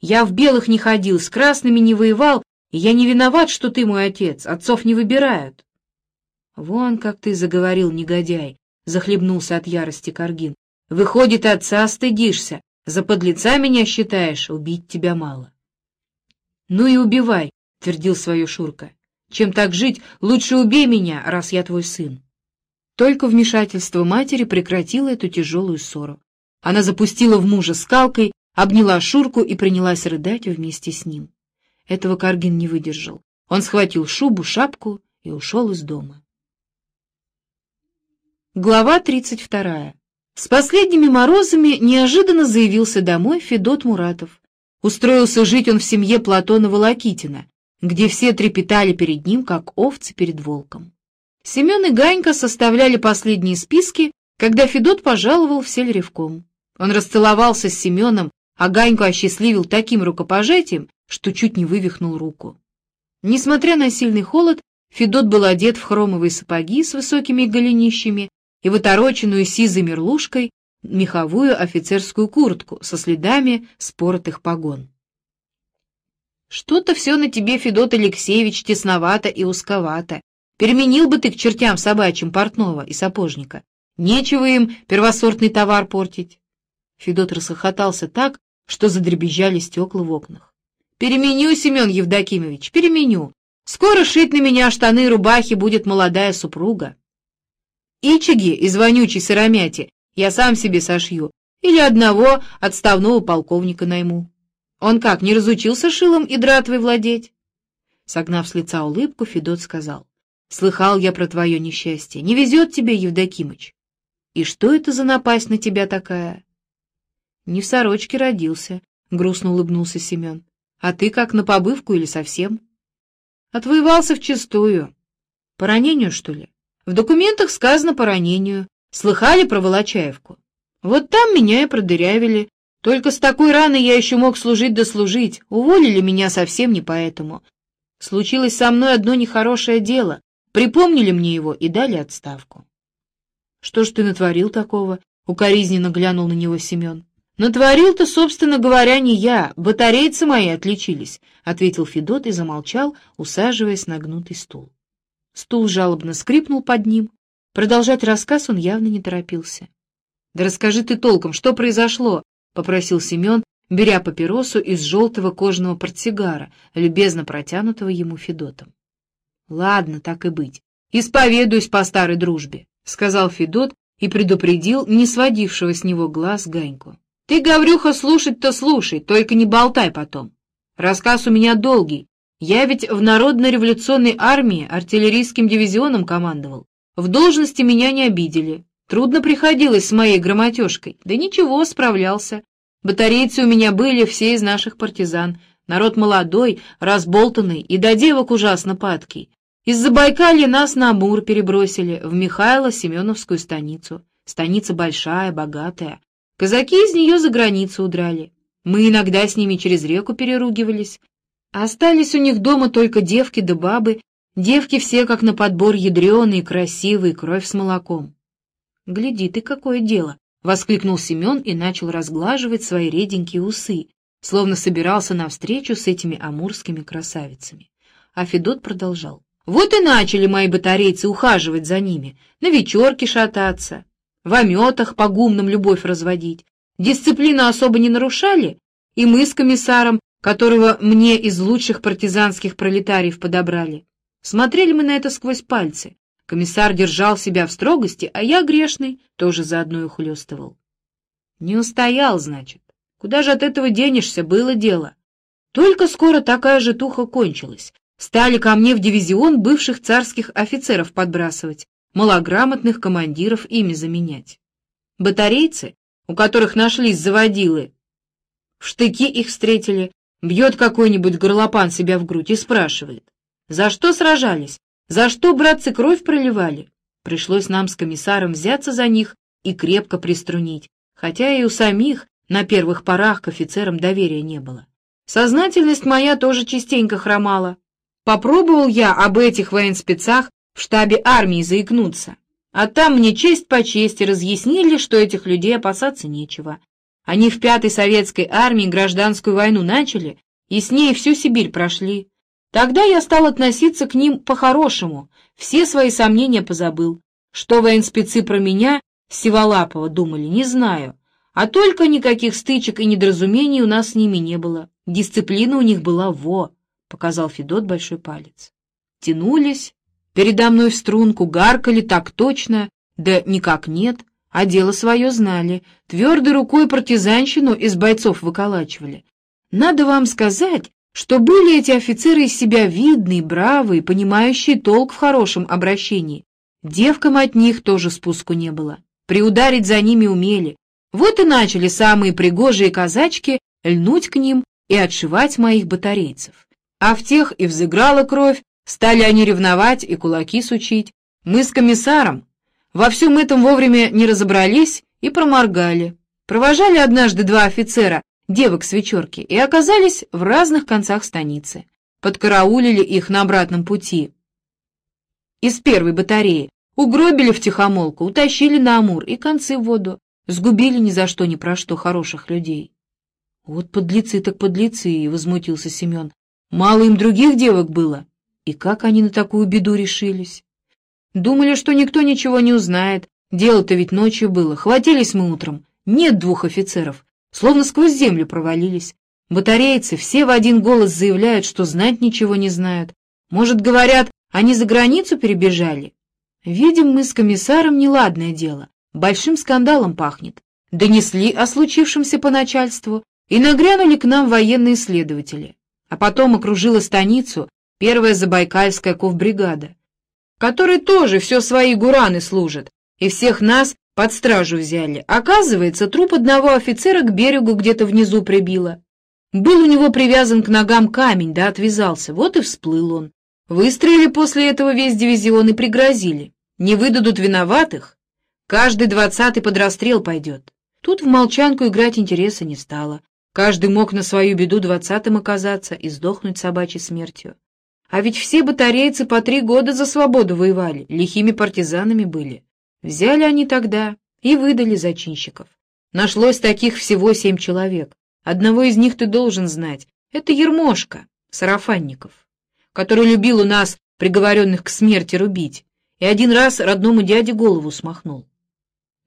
Я в белых не ходил, с красными не воевал, и я не виноват, что ты мой отец, отцов не выбирают. Вон как ты заговорил, негодяй, — захлебнулся от ярости Каргин. Выходит, отца стыдишься, за подлеца меня считаешь, убить тебя мало. Ну и убивай, — твердил свое Шурка. Чем так жить, лучше убей меня, раз я твой сын. Только вмешательство матери прекратило эту тяжелую ссору. Она запустила в мужа скалкой, обняла Шурку и принялась рыдать вместе с ним. Этого Каргин не выдержал. Он схватил шубу, шапку и ушел из дома. Глава 32. С последними морозами неожиданно заявился домой Федот Муратов. Устроился жить он в семье Платона Волокитина, где все трепетали перед ним, как овцы перед волком. Семен и Ганька составляли последние списки, когда Федот пожаловал в сельревком. Он расцеловался с Семеном, а Ганьку осчастливил таким рукопожатием, что чуть не вывихнул руку. Несмотря на сильный холод, Федот был одет в хромовые сапоги с высокими голенищами и в отороченную сизой мерлушкой меховую офицерскую куртку со следами споротых погон. «Что-то все на тебе, Федот Алексеевич, тесновато и узковато. Переменил бы ты к чертям собачьим портного и сапожника. Нечего им первосортный товар портить». Федот расхохотался так, что задребезжали стекла в окнах. «Переменю, Семен Евдокимович, переменю. Скоро шить на меня штаны и рубахи будет молодая супруга. Ичиги из вонючей сыромяти я сам себе сошью или одного отставного полковника найму. Он как, не разучился шилом и дратвой владеть?» Согнав с лица улыбку, Федот сказал. «Слыхал я про твое несчастье. Не везет тебе, Евдокимыч. И что это за напасть на тебя такая?» Не в сорочке родился, — грустно улыбнулся Семен. А ты как, на побывку или совсем? Отвоевался вчистую. По ранению, что ли? В документах сказано по ранению. Слыхали про Волочаевку? Вот там меня и продырявили. Только с такой раной я еще мог служить да служить. Уволили меня совсем не поэтому. Случилось со мной одно нехорошее дело. Припомнили мне его и дали отставку. — Что ж ты натворил такого? — укоризненно глянул на него Семен. «Натворил-то, собственно говоря, не я, батарейцы мои отличились», — ответил Федот и замолчал, усаживаясь на гнутый стул. Стул жалобно скрипнул под ним. Продолжать рассказ он явно не торопился. «Да расскажи ты толком, что произошло?» — попросил Семен, беря папиросу из желтого кожаного портсигара, любезно протянутого ему Федотом. «Ладно, так и быть. Исповедуюсь по старой дружбе», — сказал Федот и предупредил не сводившего с него глаз Ганьку. Ты, Гаврюха, слушать-то слушай, только не болтай потом. Рассказ у меня долгий. Я ведь в Народно-революционной армии артиллерийским дивизионом командовал. В должности меня не обидели. Трудно приходилось с моей грамотежкой. Да ничего, справлялся. Батарейцы у меня были все из наших партизан. Народ молодой, разболтанный и до девок ужасно падкий. Из Забайкалья нас на Амур перебросили, в Михайло-Семеновскую станицу. Станица большая, богатая. Казаки из нее за границу удрали. Мы иногда с ними через реку переругивались. Остались у них дома только девки да бабы. Девки все как на подбор ядреные, красивые, кровь с молоком. «Гляди ты, какое дело!» — воскликнул Семен и начал разглаживать свои реденькие усы, словно собирался навстречу с этими амурскими красавицами. А Федот продолжал. «Вот и начали мои батарейцы ухаживать за ними, на вечерке шататься в ометах по гумнам любовь разводить. Дисциплину особо не нарушали, и мы с комиссаром, которого мне из лучших партизанских пролетариев подобрали. Смотрели мы на это сквозь пальцы. Комиссар держал себя в строгости, а я, грешный, тоже заодно и ухлёстывал. Не устоял, значит. Куда же от этого денешься, было дело. Только скоро такая же туха кончилась. Стали ко мне в дивизион бывших царских офицеров подбрасывать малограмотных командиров ими заменять. Батарейцы, у которых нашлись заводилы, в штыки их встретили, бьет какой-нибудь горлопан себя в грудь и спрашивает, «За что сражались? За что, братцы, кровь проливали?» Пришлось нам с комиссаром взяться за них и крепко приструнить, хотя и у самих на первых порах к офицерам доверия не было. Сознательность моя тоже частенько хромала. Попробовал я об этих военспецах в штабе армии заикнуться. А там мне честь по чести разъяснили, что этих людей опасаться нечего. Они в пятой советской армии гражданскую войну начали и с ней всю Сибирь прошли. Тогда я стал относиться к ним по-хорошему, все свои сомнения позабыл. Что военспецы про меня, Сиволапова, думали, не знаю. А только никаких стычек и недоразумений у нас с ними не было. Дисциплина у них была во, — показал Федот большой палец. Тянулись, передо мной в струнку, гаркали так точно, да никак нет, а дело свое знали, твердой рукой партизанщину из бойцов выколачивали. Надо вам сказать, что были эти офицеры из себя видные, бравые, понимающие толк в хорошем обращении. Девкам от них тоже спуску не было. Приударить за ними умели. Вот и начали самые пригожие казачки льнуть к ним и отшивать моих батарейцев. А в тех и взыграла кровь, стали они ревновать и кулаки сучить. Мы с комиссаром во всем этом вовремя не разобрались и проморгали. Провожали однажды два офицера, девок с вечерки, и оказались в разных концах станицы. Подкараулили их на обратном пути. Из первой батареи угробили в тихомолку, утащили на Амур и концы в воду, сгубили ни за что ни про что хороших людей. Вот подлецы так подлецы, — возмутился Семен. Мало им других девок было. И как они на такую беду решились? Думали, что никто ничего не узнает. Дело-то ведь ночью было. Хватились мы утром. Нет двух офицеров словно сквозь землю провалились. Батарейцы все в один голос заявляют, что знать ничего не знают. Может, говорят, они за границу перебежали? Видим мы с комиссаром неладное дело. Большим скандалом пахнет. Донесли о случившемся по начальству и нагрянули к нам военные следователи. А потом окружила станицу первая забайкальская ковбригада, которой тоже все свои гураны служат, и всех нас под стражу взяли. Оказывается, труп одного офицера к берегу где-то внизу прибило. Был у него привязан к ногам камень, да отвязался. Вот и всплыл он. Выстрелили после этого весь дивизион и пригрозили. Не выдадут виноватых. Каждый двадцатый под расстрел пойдет. Тут в молчанку играть интереса не стало. Каждый мог на свою беду двадцатым оказаться и сдохнуть собачьей смертью. А ведь все батарейцы по три года за свободу воевали, лихими партизанами были. Взяли они тогда и выдали зачинщиков. Нашлось таких всего семь человек. Одного из них ты должен знать. Это Ермошка, Сарафанников, который любил у нас приговоренных к смерти рубить, и один раз родному дяде голову смахнул.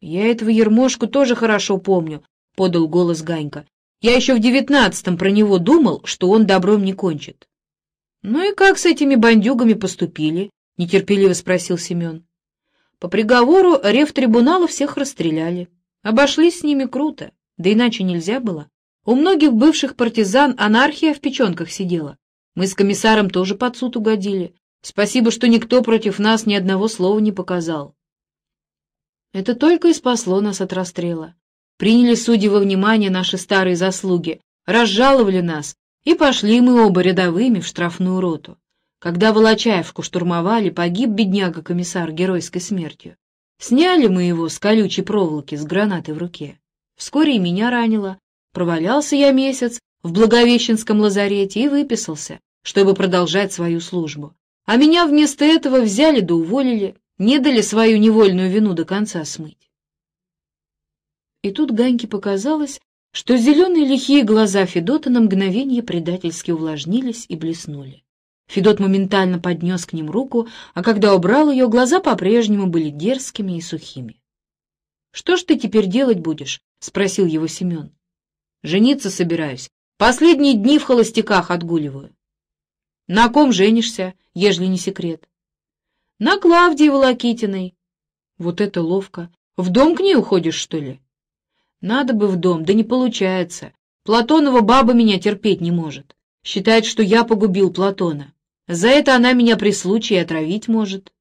«Я этого Ермошку тоже хорошо помню», — подал голос Ганька. «Я еще в девятнадцатом про него думал, что он добром не кончит». «Ну и как с этими бандюгами поступили?» — нетерпеливо спросил Семен. По приговору рефтрибунала всех расстреляли. Обошлись с ними круто, да иначе нельзя было. У многих бывших партизан анархия в печенках сидела. Мы с комиссаром тоже под суд угодили. Спасибо, что никто против нас ни одного слова не показал. Это только и спасло нас от расстрела. Приняли судьи во внимание наши старые заслуги, разжаловали нас, и пошли мы оба рядовыми в штрафную роту. Когда Волочаевку штурмовали, погиб бедняга-комиссар геройской смертью. Сняли мы его с колючей проволоки с гранатой в руке. Вскоре и меня ранило. Провалялся я месяц в Благовещенском лазарете и выписался, чтобы продолжать свою службу. А меня вместо этого взяли да уволили, не дали свою невольную вину до конца смыть. И тут Ганьке показалось, что зеленые лихие глаза Федота на мгновение предательски увлажнились и блеснули. Федот моментально поднес к ним руку, а когда убрал ее, глаза по-прежнему были дерзкими и сухими. — Что ж ты теперь делать будешь? — спросил его Семен. — Жениться собираюсь. Последние дни в холостяках отгуливаю. — На ком женишься, ежели не секрет? — На Клавдии Волокитиной. — Вот это ловко. В дом к ней уходишь, что ли? — Надо бы в дом, да не получается. Платонова баба меня терпеть не может. Считает, что я погубил Платона. За это она меня при случае отравить может.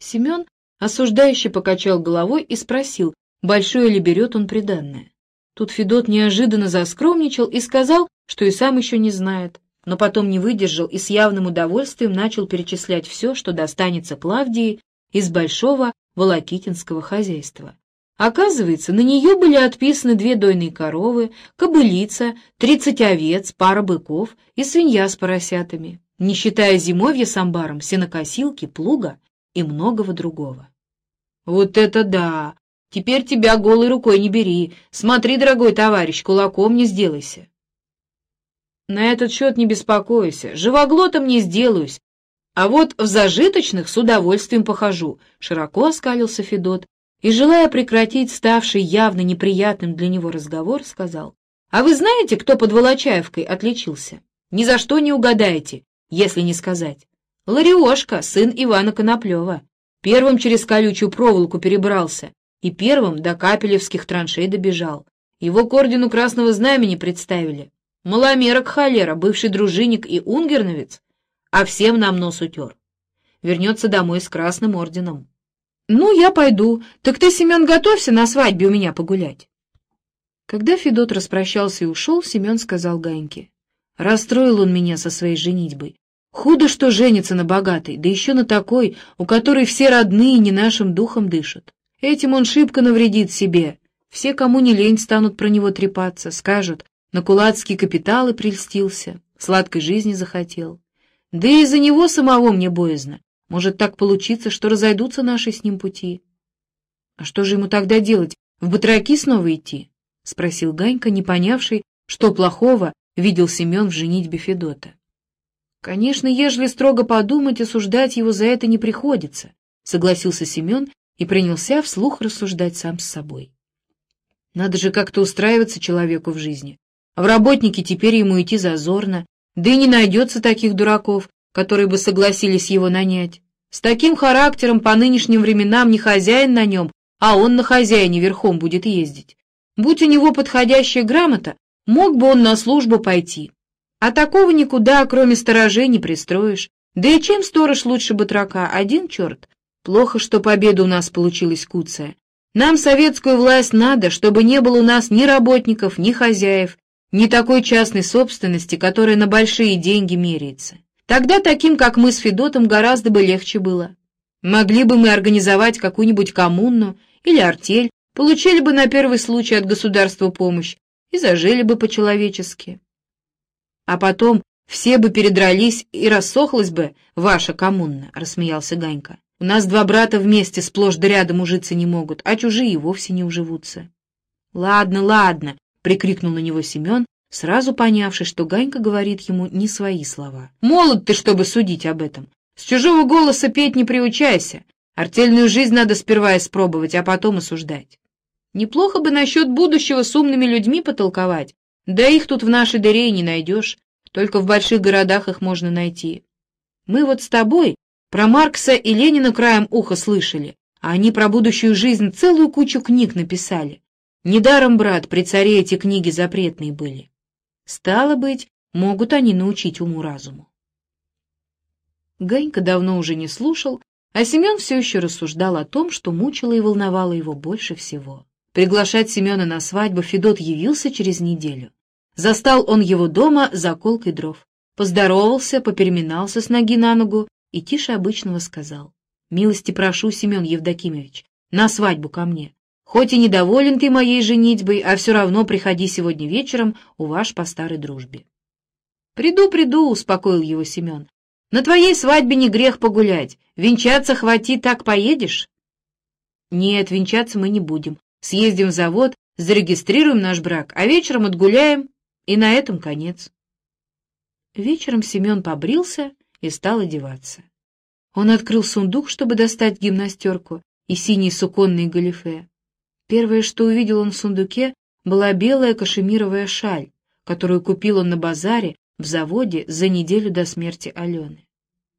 Семен осуждающе покачал головой и спросил, большое ли берет он приданное. Тут Федот неожиданно заскромничал и сказал, что и сам еще не знает, но потом не выдержал и с явным удовольствием начал перечислять все, что достанется Клавдии из большого волокитинского хозяйства. Оказывается, на нее были отписаны две дойные коровы, кобылица, тридцать овец, пара быков и свинья с поросятами, не считая зимовья с амбаром, сенокосилки, плуга и многого другого. «Вот это да! Теперь тебя голой рукой не бери. Смотри, дорогой товарищ, кулаком не сделайся». «На этот счет не беспокойся, живоглотом не сделаюсь, а вот в зажиточных с удовольствием похожу», — широко оскалился Федот, и, желая прекратить ставший явно неприятным для него разговор, сказал, «А вы знаете, кто под Волочаевкой отличился? Ни за что не угадаете, если не сказать. Лариошка, сын Ивана Коноплева, первым через колючую проволоку перебрался и первым до капелевских траншей добежал. Его к ордену Красного Знамени представили. Маломерок холера, бывший дружинник и унгерновец, а всем нам нос утер. Вернется домой с Красным Орденом. «Ну, я пойду. Так ты, Семен, готовься на свадьбе у меня погулять». Когда Федот распрощался и ушел, Семен сказал Ганьке. Расстроил он меня со своей женитьбой. Худо, что женится на богатой, да еще на такой, у которой все родные не нашим духом дышат. Этим он шибко навредит себе. Все, кому не лень, станут про него трепаться, скажут, на кулацкие капиталы прельстился, сладкой жизни захотел. Да и из-за него самого мне боязно. Может так получиться, что разойдутся наши с ним пути. — А что же ему тогда делать? В батраки снова идти? — спросил Ганька, не понявший, что плохого видел Семен в женитьбе Федота. — Конечно, ежели строго подумать, осуждать его за это не приходится, — согласился Семен и принялся вслух рассуждать сам с собой. Надо же как-то устраиваться человеку в жизни. В работники теперь ему идти зазорно, да и не найдется таких дураков, которые бы согласились его нанять. С таким характером по нынешним временам не хозяин на нем, а он на хозяине верхом будет ездить. Будь у него подходящая грамота, мог бы он на службу пойти. А такого никуда, кроме сторожей, не пристроишь. Да и чем сторож лучше батрака? Один черт. Плохо, что победа у нас получилась куцая. Нам советскую власть надо, чтобы не было у нас ни работников, ни хозяев, ни такой частной собственности, которая на большие деньги меряется. Тогда таким, как мы с Федотом, гораздо бы легче было. Могли бы мы организовать какую-нибудь коммуну или артель, получили бы на первый случай от государства помощь и зажили бы по-человечески. А потом все бы передрались и рассохлась бы ваша коммуна, — рассмеялся Ганька. У нас два брата вместе сплошь да рядом ужиться не могут, а чужие вовсе не уживутся. — Ладно, ладно, — прикрикнул на него Семен сразу понявший, что Ганька говорит ему не свои слова. «Молод ты, чтобы судить об этом. С чужого голоса петь не приучайся. Артельную жизнь надо сперва испробовать, а потом осуждать. Неплохо бы насчет будущего с умными людьми потолковать. Да их тут в нашей дыре и не найдешь. Только в больших городах их можно найти. Мы вот с тобой про Маркса и Ленина краем уха слышали, а они про будущую жизнь целую кучу книг написали. Недаром, брат, при царе эти книги запретные были. Стало быть, могут они научить уму-разуму. Ганька давно уже не слушал, а Семен все еще рассуждал о том, что мучило и волновало его больше всего. Приглашать Семена на свадьбу Федот явился через неделю. Застал он его дома за колкой дров. Поздоровался, попереминался с ноги на ногу и тише обычного сказал. «Милости прошу, Семен Евдокимович, на свадьбу ко мне. Хоть и недоволен ты моей женитьбой, а все равно приходи сегодня вечером у ваш по старой дружбе. — Приду, приду, — успокоил его Семен. — На твоей свадьбе не грех погулять. Венчаться хвати, так поедешь? — Нет, венчаться мы не будем. Съездим в завод, зарегистрируем наш брак, а вечером отгуляем, и на этом конец. Вечером Семен побрился и стал одеваться. Он открыл сундук, чтобы достать гимнастерку и синие суконные галифе. Первое, что увидел он в сундуке, была белая кашемировая шаль, которую купил он на базаре в заводе за неделю до смерти Алены.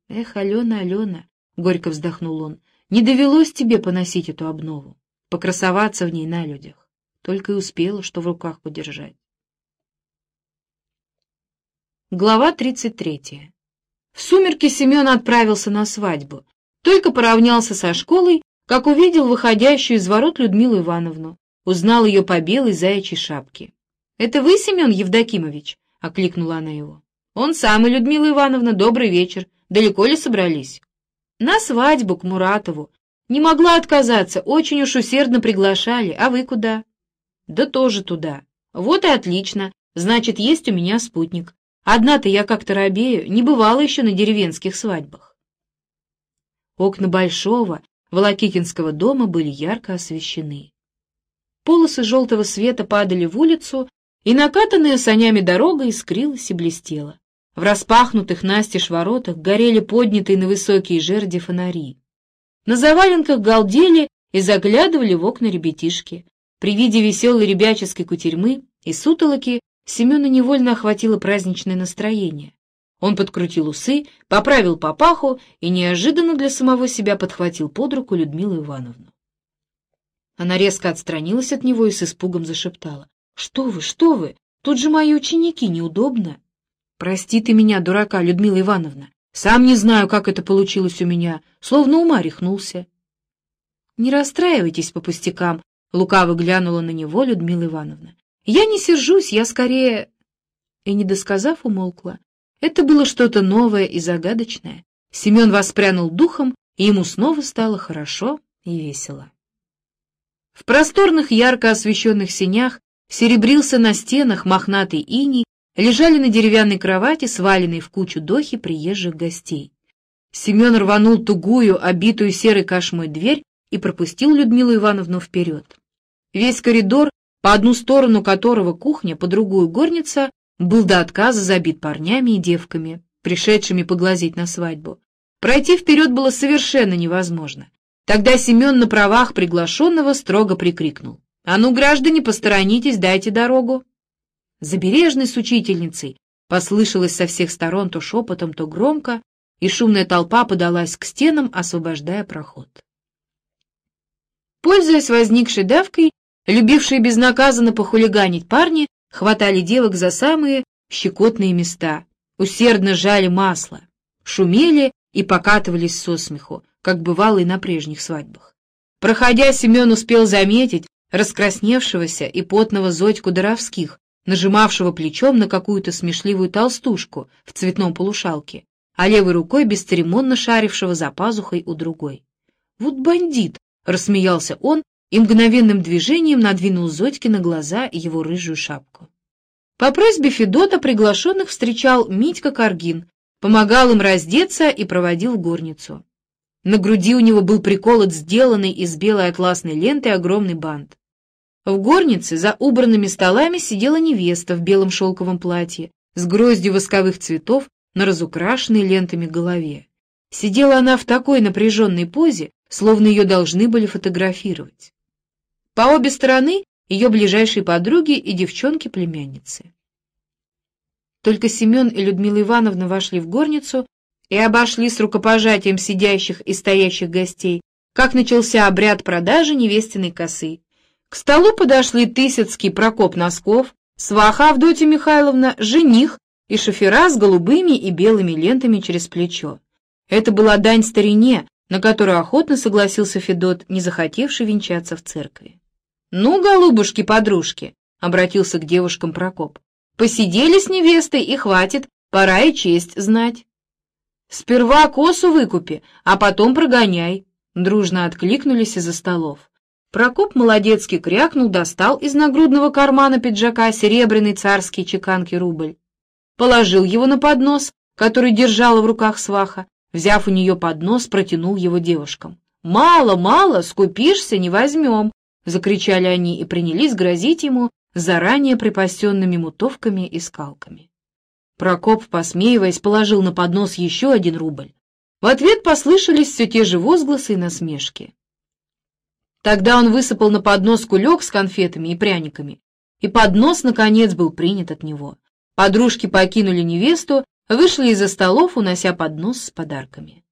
«Эх, Алена, Алена!» — горько вздохнул он. «Не довелось тебе поносить эту обнову, покрасоваться в ней на людях. Только и успела, что в руках подержать». Глава тридцать третья. В сумерки Семен отправился на свадьбу. Только поравнялся со школой, как увидел выходящую из ворот Людмилу Ивановну, узнал ее по белой заячьей шапке. — Это вы, Семен Евдокимович? — окликнула она его. — Он самый, Людмила Ивановна, добрый вечер. Далеко ли собрались? — На свадьбу к Муратову. Не могла отказаться, очень уж усердно приглашали. А вы куда? Да тоже туда. Вот и отлично. Значит, есть у меня спутник. Одна-то я как-то робею, не бывала еще на деревенских свадьбах. Окна большого Волокитинского дома были ярко освещены. Полосы желтого света падали в улицу, и накатанная санями дорога искрилась и блестела. В распахнутых настежь воротах горели поднятые на высокие жерди фонари. На заваленках галдели и заглядывали в окна ребятишки. При виде веселой ребяческой кутерьмы и сутолоки Семена невольно охватило праздничное настроение. Он подкрутил усы, поправил папаху и неожиданно для самого себя подхватил под руку Людмилу Ивановну. Она резко отстранилась от него и с испугом зашептала. — Что вы, что вы? Тут же мои ученики, неудобно. — Прости ты меня, дурака, Людмила Ивановна. Сам не знаю, как это получилось у меня, словно ума рехнулся. — Не расстраивайтесь по пустякам, — лукаво глянула на него Людмила Ивановна. — Я не сержусь, я скорее... И, не досказав, умолкла. Это было что-то новое и загадочное. Семен воспрянул духом, и ему снова стало хорошо и весело. В просторных ярко освещенных сенях серебрился на стенах мохнатый иней, лежали на деревянной кровати, сваленной в кучу дохи приезжих гостей. Семен рванул тугую, обитую серой кошмой дверь и пропустил Людмилу Ивановну вперед. Весь коридор, по одну сторону которого кухня, по другую горница, был до отказа забит парнями и девками, пришедшими поглазеть на свадьбу. Пройти вперед было совершенно невозможно. Тогда Семен на правах приглашенного строго прикрикнул. «А ну, граждане, посторонитесь, дайте дорогу!» Забережной с учительницей послышалось со всех сторон то шепотом, то громко, и шумная толпа подалась к стенам, освобождая проход. Пользуясь возникшей давкой, любившие безнаказанно похулиганить парни хватали девок за самые щекотные места, усердно жали масло, шумели и покатывались со смеху, как бывало и на прежних свадьбах. Проходя, Семен успел заметить раскрасневшегося и потного Зодьку Доровских, нажимавшего плечом на какую-то смешливую толстушку в цветном полушалке, а левой рукой бесцеремонно шарившего за пазухой у другой. «Вот бандит!» — рассмеялся он и мгновенным движением надвинул Зодьке на глаза его рыжую шапку. По просьбе Федота приглашенных встречал Митька Каргин, помогал им раздеться и проводил в горницу. На груди у него был приколот сделанный из белой атласной ленты огромный бант. В горнице за убранными столами сидела невеста в белом шелковом платье с гроздью восковых цветов на разукрашенной лентами голове. Сидела она в такой напряженной позе, словно ее должны были фотографировать. По обе стороны ее ближайшие подруги и девчонки-племянницы. Только Семен и Людмила Ивановна вошли в горницу и обошли с рукопожатием сидящих и стоящих гостей, как начался обряд продажи невестиной косы. К столу подошли Тысяцкий Прокоп Носков, сваха Авдотья Михайловна, жених и шофера с голубыми и белыми лентами через плечо. Это была дань старине, на которую охотно согласился Федот, не захотевший венчаться в церкви. «Ну, голубушки-подружки», — обратился к девушкам Прокоп, — «посидели с невестой и хватит, пора и честь знать». «Сперва косу выкупи, а потом прогоняй», — дружно откликнулись из-за столов. Прокоп молодецкий крякнул, достал из нагрудного кармана пиджака серебряный царский чеканки рубль. Положил его на поднос, который держала в руках сваха, взяв у нее поднос, протянул его девушкам. «Мало, мало, скупишься, не возьмем», — закричали они и принялись грозить ему заранее припасенными мутовками и скалками. Прокоп, посмеиваясь, положил на поднос еще один рубль. В ответ послышались все те же возгласы и насмешки. Тогда он высыпал на поднос кулек с конфетами и пряниками, и поднос, наконец, был принят от него. Подружки покинули невесту, вышли из-за столов, унося поднос с подарками.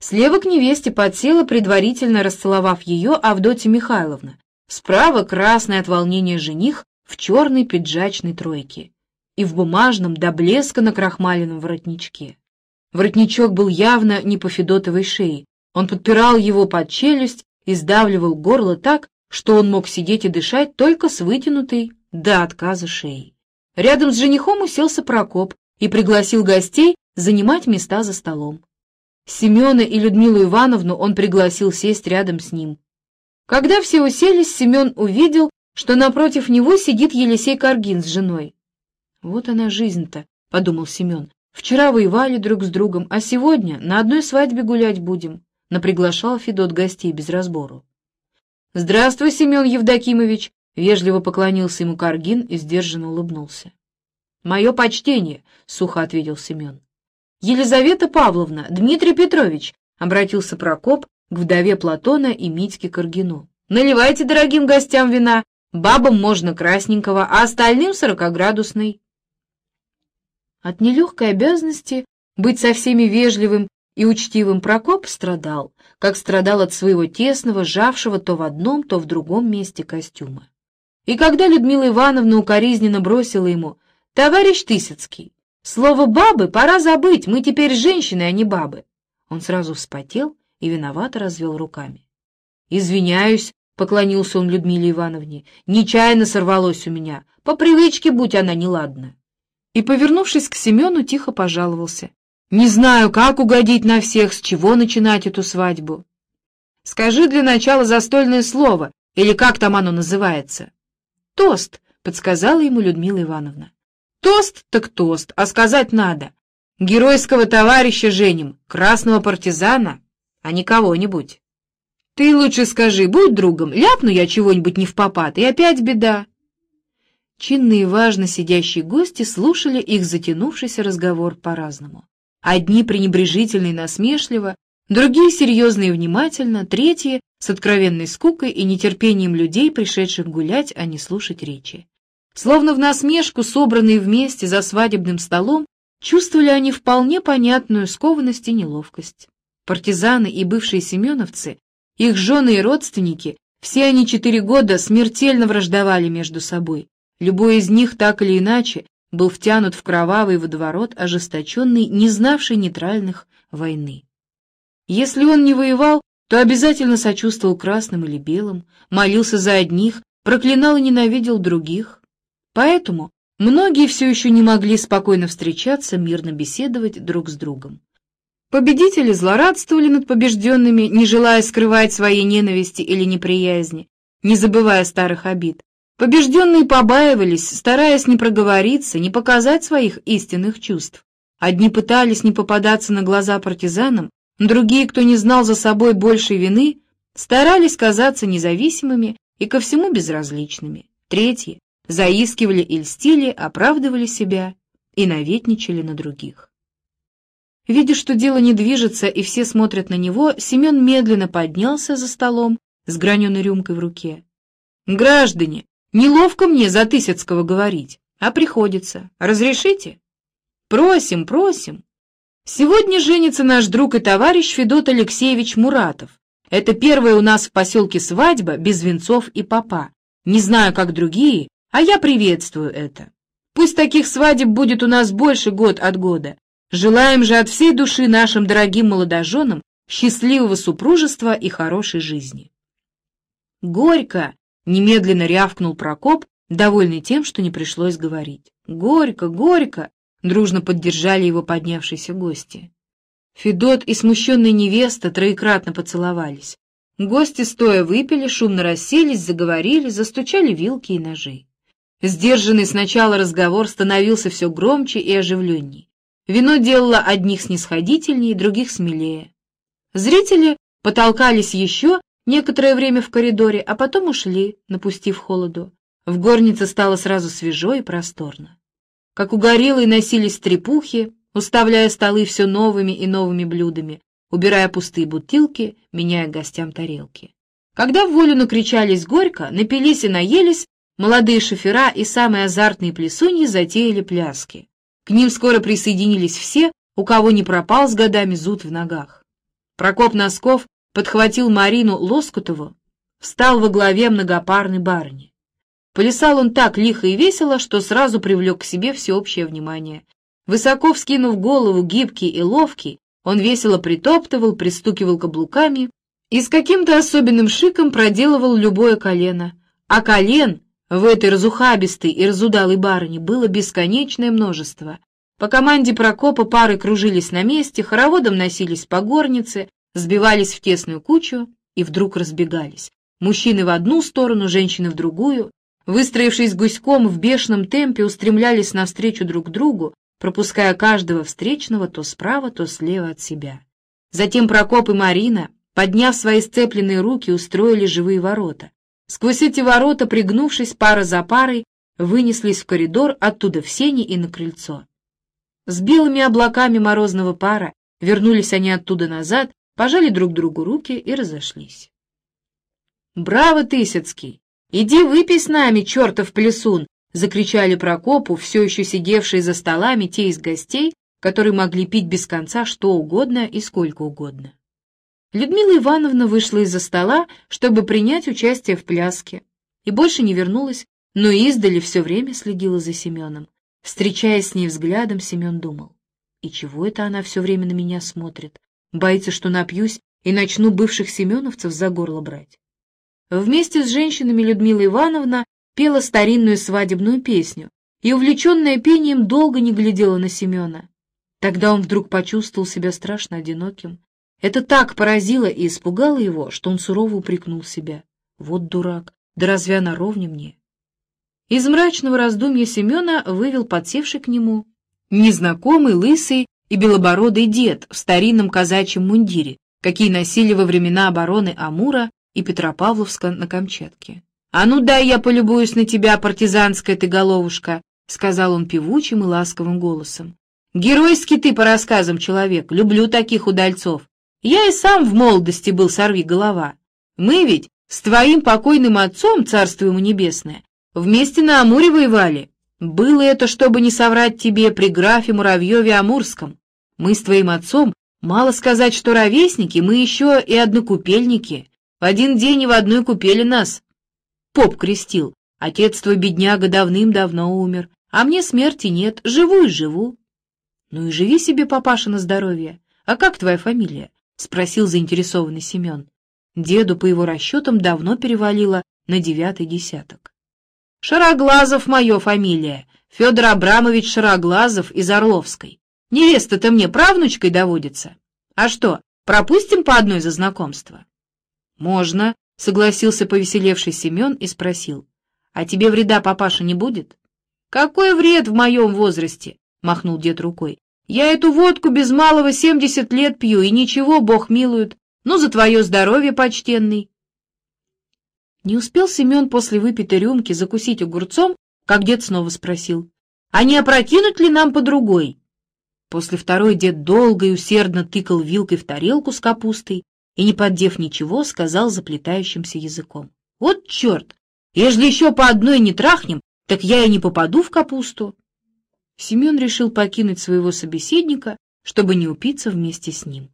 Слева к невесте подсела, предварительно расцеловав ее, Авдотья Михайловна, Справа красный от волнения жених в черной пиджачной тройке и в бумажном до блеска на крахмаленном воротничке. Воротничок был явно не по Федотовой шее. Он подпирал его под челюсть и сдавливал горло так, что он мог сидеть и дышать только с вытянутой до отказа шеей. Рядом с женихом уселся Прокоп и пригласил гостей занимать места за столом. Семена и Людмилу Ивановну он пригласил сесть рядом с ним. Когда все уселись, Семен увидел, что напротив него сидит Елисей Каргин с женой. «Вот она жизнь-то», — подумал Семен. «Вчера воевали друг с другом, а сегодня на одной свадьбе гулять будем», — наприглашал Федот гостей без разбору. «Здравствуй, Семен Евдокимович!» — вежливо поклонился ему Каргин и сдержанно улыбнулся. «Мое почтение!» — сухо ответил Семен. «Елизавета Павловна, Дмитрий Петрович!» — обратился Прокоп к вдове Платона и Митьке Каргину. «Наливайте дорогим гостям вина, бабам можно красненького, а остальным сорокоградусный». От нелегкой обязанности быть со всеми вежливым и учтивым Прокоп страдал, как страдал от своего тесного, сжавшего то в одном, то в другом месте костюма. И когда Людмила Ивановна укоризненно бросила ему «Товарищ Тысяцкий, слово «бабы» пора забыть, мы теперь женщины, а не бабы», он сразу вспотел и виновато развел руками. «Извиняюсь», — поклонился он Людмиле Ивановне, — «нечаянно сорвалось у меня, по привычке, будь она неладна». И, повернувшись к Семену, тихо пожаловался. Не знаю, как угодить на всех, с чего начинать эту свадьбу. Скажи для начала застольное слово, или как там оно называется? Тост, подсказала ему Людмила Ивановна. Тост так тост, а сказать надо. Геройского товарища женим, красного партизана, а не кого-нибудь. Ты лучше скажи, будь другом, ляпну я чего-нибудь не в попад, и опять беда. Чинные важно сидящие гости слушали их затянувшийся разговор по-разному. Одни пренебрежительно и насмешливо, другие серьезно и внимательно, третьи с откровенной скукой и нетерпением людей, пришедших гулять, а не слушать речи. Словно в насмешку, собранные вместе за свадебным столом, чувствовали они вполне понятную скованность и неловкость. Партизаны и бывшие семеновцы, их жены и родственники, все они четыре года смертельно враждовали между собой. Любой из них так или иначе был втянут в кровавый водоворот, ожесточенный, не знавший нейтральных войны. Если он не воевал, то обязательно сочувствовал красным или белым, молился за одних, проклинал и ненавидел других. Поэтому многие все еще не могли спокойно встречаться, мирно беседовать друг с другом. Победители злорадствовали над побежденными, не желая скрывать своей ненависти или неприязни, не забывая старых обид. Побежденные побаивались, стараясь не проговориться, не показать своих истинных чувств. Одни пытались не попадаться на глаза партизанам, другие, кто не знал за собой большей вины, старались казаться независимыми и ко всему безразличными. Третьи заискивали и льстили, оправдывали себя и наветничали на других. Видя, что дело не движется и все смотрят на него, Семен медленно поднялся за столом с граненой рюмкой в руке. «Граждане, Неловко мне за Тысяцкого говорить, а приходится. Разрешите? Просим, просим. Сегодня женится наш друг и товарищ Федот Алексеевич Муратов. Это первая у нас в поселке свадьба без венцов и попа. Не знаю, как другие, а я приветствую это. Пусть таких свадеб будет у нас больше год от года. Желаем же от всей души нашим дорогим молодоженам счастливого супружества и хорошей жизни. Горько, Немедленно рявкнул Прокоп, довольный тем, что не пришлось говорить. «Горько, горько!» — дружно поддержали его поднявшиеся гости. Федот и смущенная невеста троекратно поцеловались. Гости стоя выпили, шумно расселись, заговорили, застучали вилки и ножи. Сдержанный сначала разговор становился все громче и оживленней. Вино делало одних снисходительнее, других смелее. Зрители потолкались еще Некоторое время в коридоре, а потом ушли, напустив холоду. В горнице стало сразу свежо и просторно. Как угорелые носились трепухи, уставляя столы все новыми и новыми блюдами, убирая пустые бутылки, меняя гостям тарелки. Когда в волю накричались горько, напились и наелись, молодые шофера и самые азартные плесуньи затеяли пляски. К ним скоро присоединились все, у кого не пропал с годами зуд в ногах. Прокоп Носков подхватил Марину Лоскутову, встал во главе многопарной барни. Плясал он так лихо и весело, что сразу привлек к себе всеобщее внимание. Высоко вскинув голову, гибкий и ловкий, он весело притоптывал, пристукивал каблуками и с каким-то особенным шиком проделывал любое колено. А колен в этой разухабистой и разудалой барыне было бесконечное множество. По команде Прокопа пары кружились на месте, хороводом носились по горнице, сбивались в тесную кучу и вдруг разбегались. Мужчины в одну сторону, женщины в другую, выстроившись гуськом в бешеном темпе, устремлялись навстречу друг другу, пропуская каждого встречного то справа, то слева от себя. Затем Прокоп и Марина, подняв свои сцепленные руки, устроили живые ворота. Сквозь эти ворота, пригнувшись пара за парой, вынеслись в коридор, оттуда в сени и на крыльцо. С белыми облаками морозного пара вернулись они оттуда назад, пожали друг другу руки и разошлись. «Браво, Тысяцкий! Иди выпей с нами, чертов плесун!» — закричали Прокопу, все еще сидевшие за столами те из гостей, которые могли пить без конца что угодно и сколько угодно. Людмила Ивановна вышла из-за стола, чтобы принять участие в пляске, и больше не вернулась, но издали все время следила за Семеном. Встречаясь с ней взглядом, Семен думал, и чего это она все время на меня смотрит? Боится, что напьюсь и начну бывших семеновцев за горло брать. Вместе с женщинами Людмила Ивановна пела старинную свадебную песню и, увлеченная пением, долго не глядела на Семена. Тогда он вдруг почувствовал себя страшно одиноким. Это так поразило и испугало его, что он сурово упрекнул себя. Вот дурак, да разве она ровня мне? Из мрачного раздумья Семена вывел подсевший к нему незнакомый, лысый и белобородый дед в старинном казачьем мундире, какие носили во времена обороны Амура и Петропавловска на Камчатке. «А ну дай я полюбуюсь на тебя, партизанская ты головушка!» — сказал он певучим и ласковым голосом. «Геройский ты по рассказам человек, люблю таких удальцов. Я и сам в молодости был сорви голова. Мы ведь с твоим покойным отцом, царство ему небесное, вместе на Амуре воевали. Было это, чтобы не соврать тебе, при графе Муравьеве Амурском. Мы с твоим отцом, мало сказать, что ровесники, мы еще и однокупельники». В один день и в одной купели нас. Поп крестил. Отец твой, бедняга, давным-давно умер. А мне смерти нет, живу и живу. Ну и живи себе, папаша, на здоровье. А как твоя фамилия? Спросил заинтересованный Семен. Деду, по его расчетам, давно перевалило на девятый десяток. Шароглазов мое фамилия. Федор Абрамович Шароглазов из Орловской. Невеста-то мне правнучкой доводится. А что, пропустим по одной за знакомство? «Можно», — согласился повеселевший Семен и спросил. «А тебе вреда папаша не будет?» «Какой вред в моем возрасте?» — махнул дед рукой. «Я эту водку без малого семьдесят лет пью, и ничего, бог милует. Ну, за твое здоровье, почтенный!» Не успел Семен после выпитой рюмки закусить огурцом, как дед снова спросил. «А не опрокинуть ли нам по другой?» После второй дед долго и усердно тыкал вилкой в тарелку с капустой, и, не поддев ничего, сказал заплетающимся языком. «Вот черт! Ежели еще по одной не трахнем, так я и не попаду в капусту!» Семен решил покинуть своего собеседника, чтобы не упиться вместе с ним.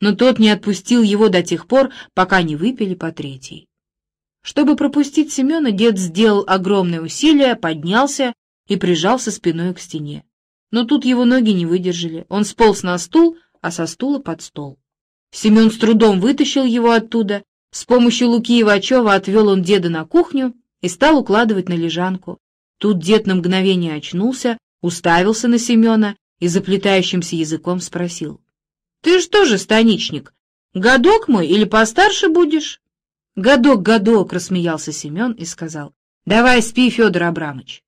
Но тот не отпустил его до тех пор, пока не выпили по третьей. Чтобы пропустить Семена, дед сделал огромное усилие, поднялся и прижался спиной к стене. Но тут его ноги не выдержали. Он сполз на стул, а со стула под стол. Семен с трудом вытащил его оттуда. С помощью Луки Ивачева отвел он деда на кухню и стал укладывать на лежанку. Тут дед на мгновение очнулся, уставился на Семена и заплетающимся языком спросил. — Ты что же, станичник, годок мой или постарше будешь? — Годок, годок, — рассмеялся Семен и сказал. — Давай спи, Федор Абрамович.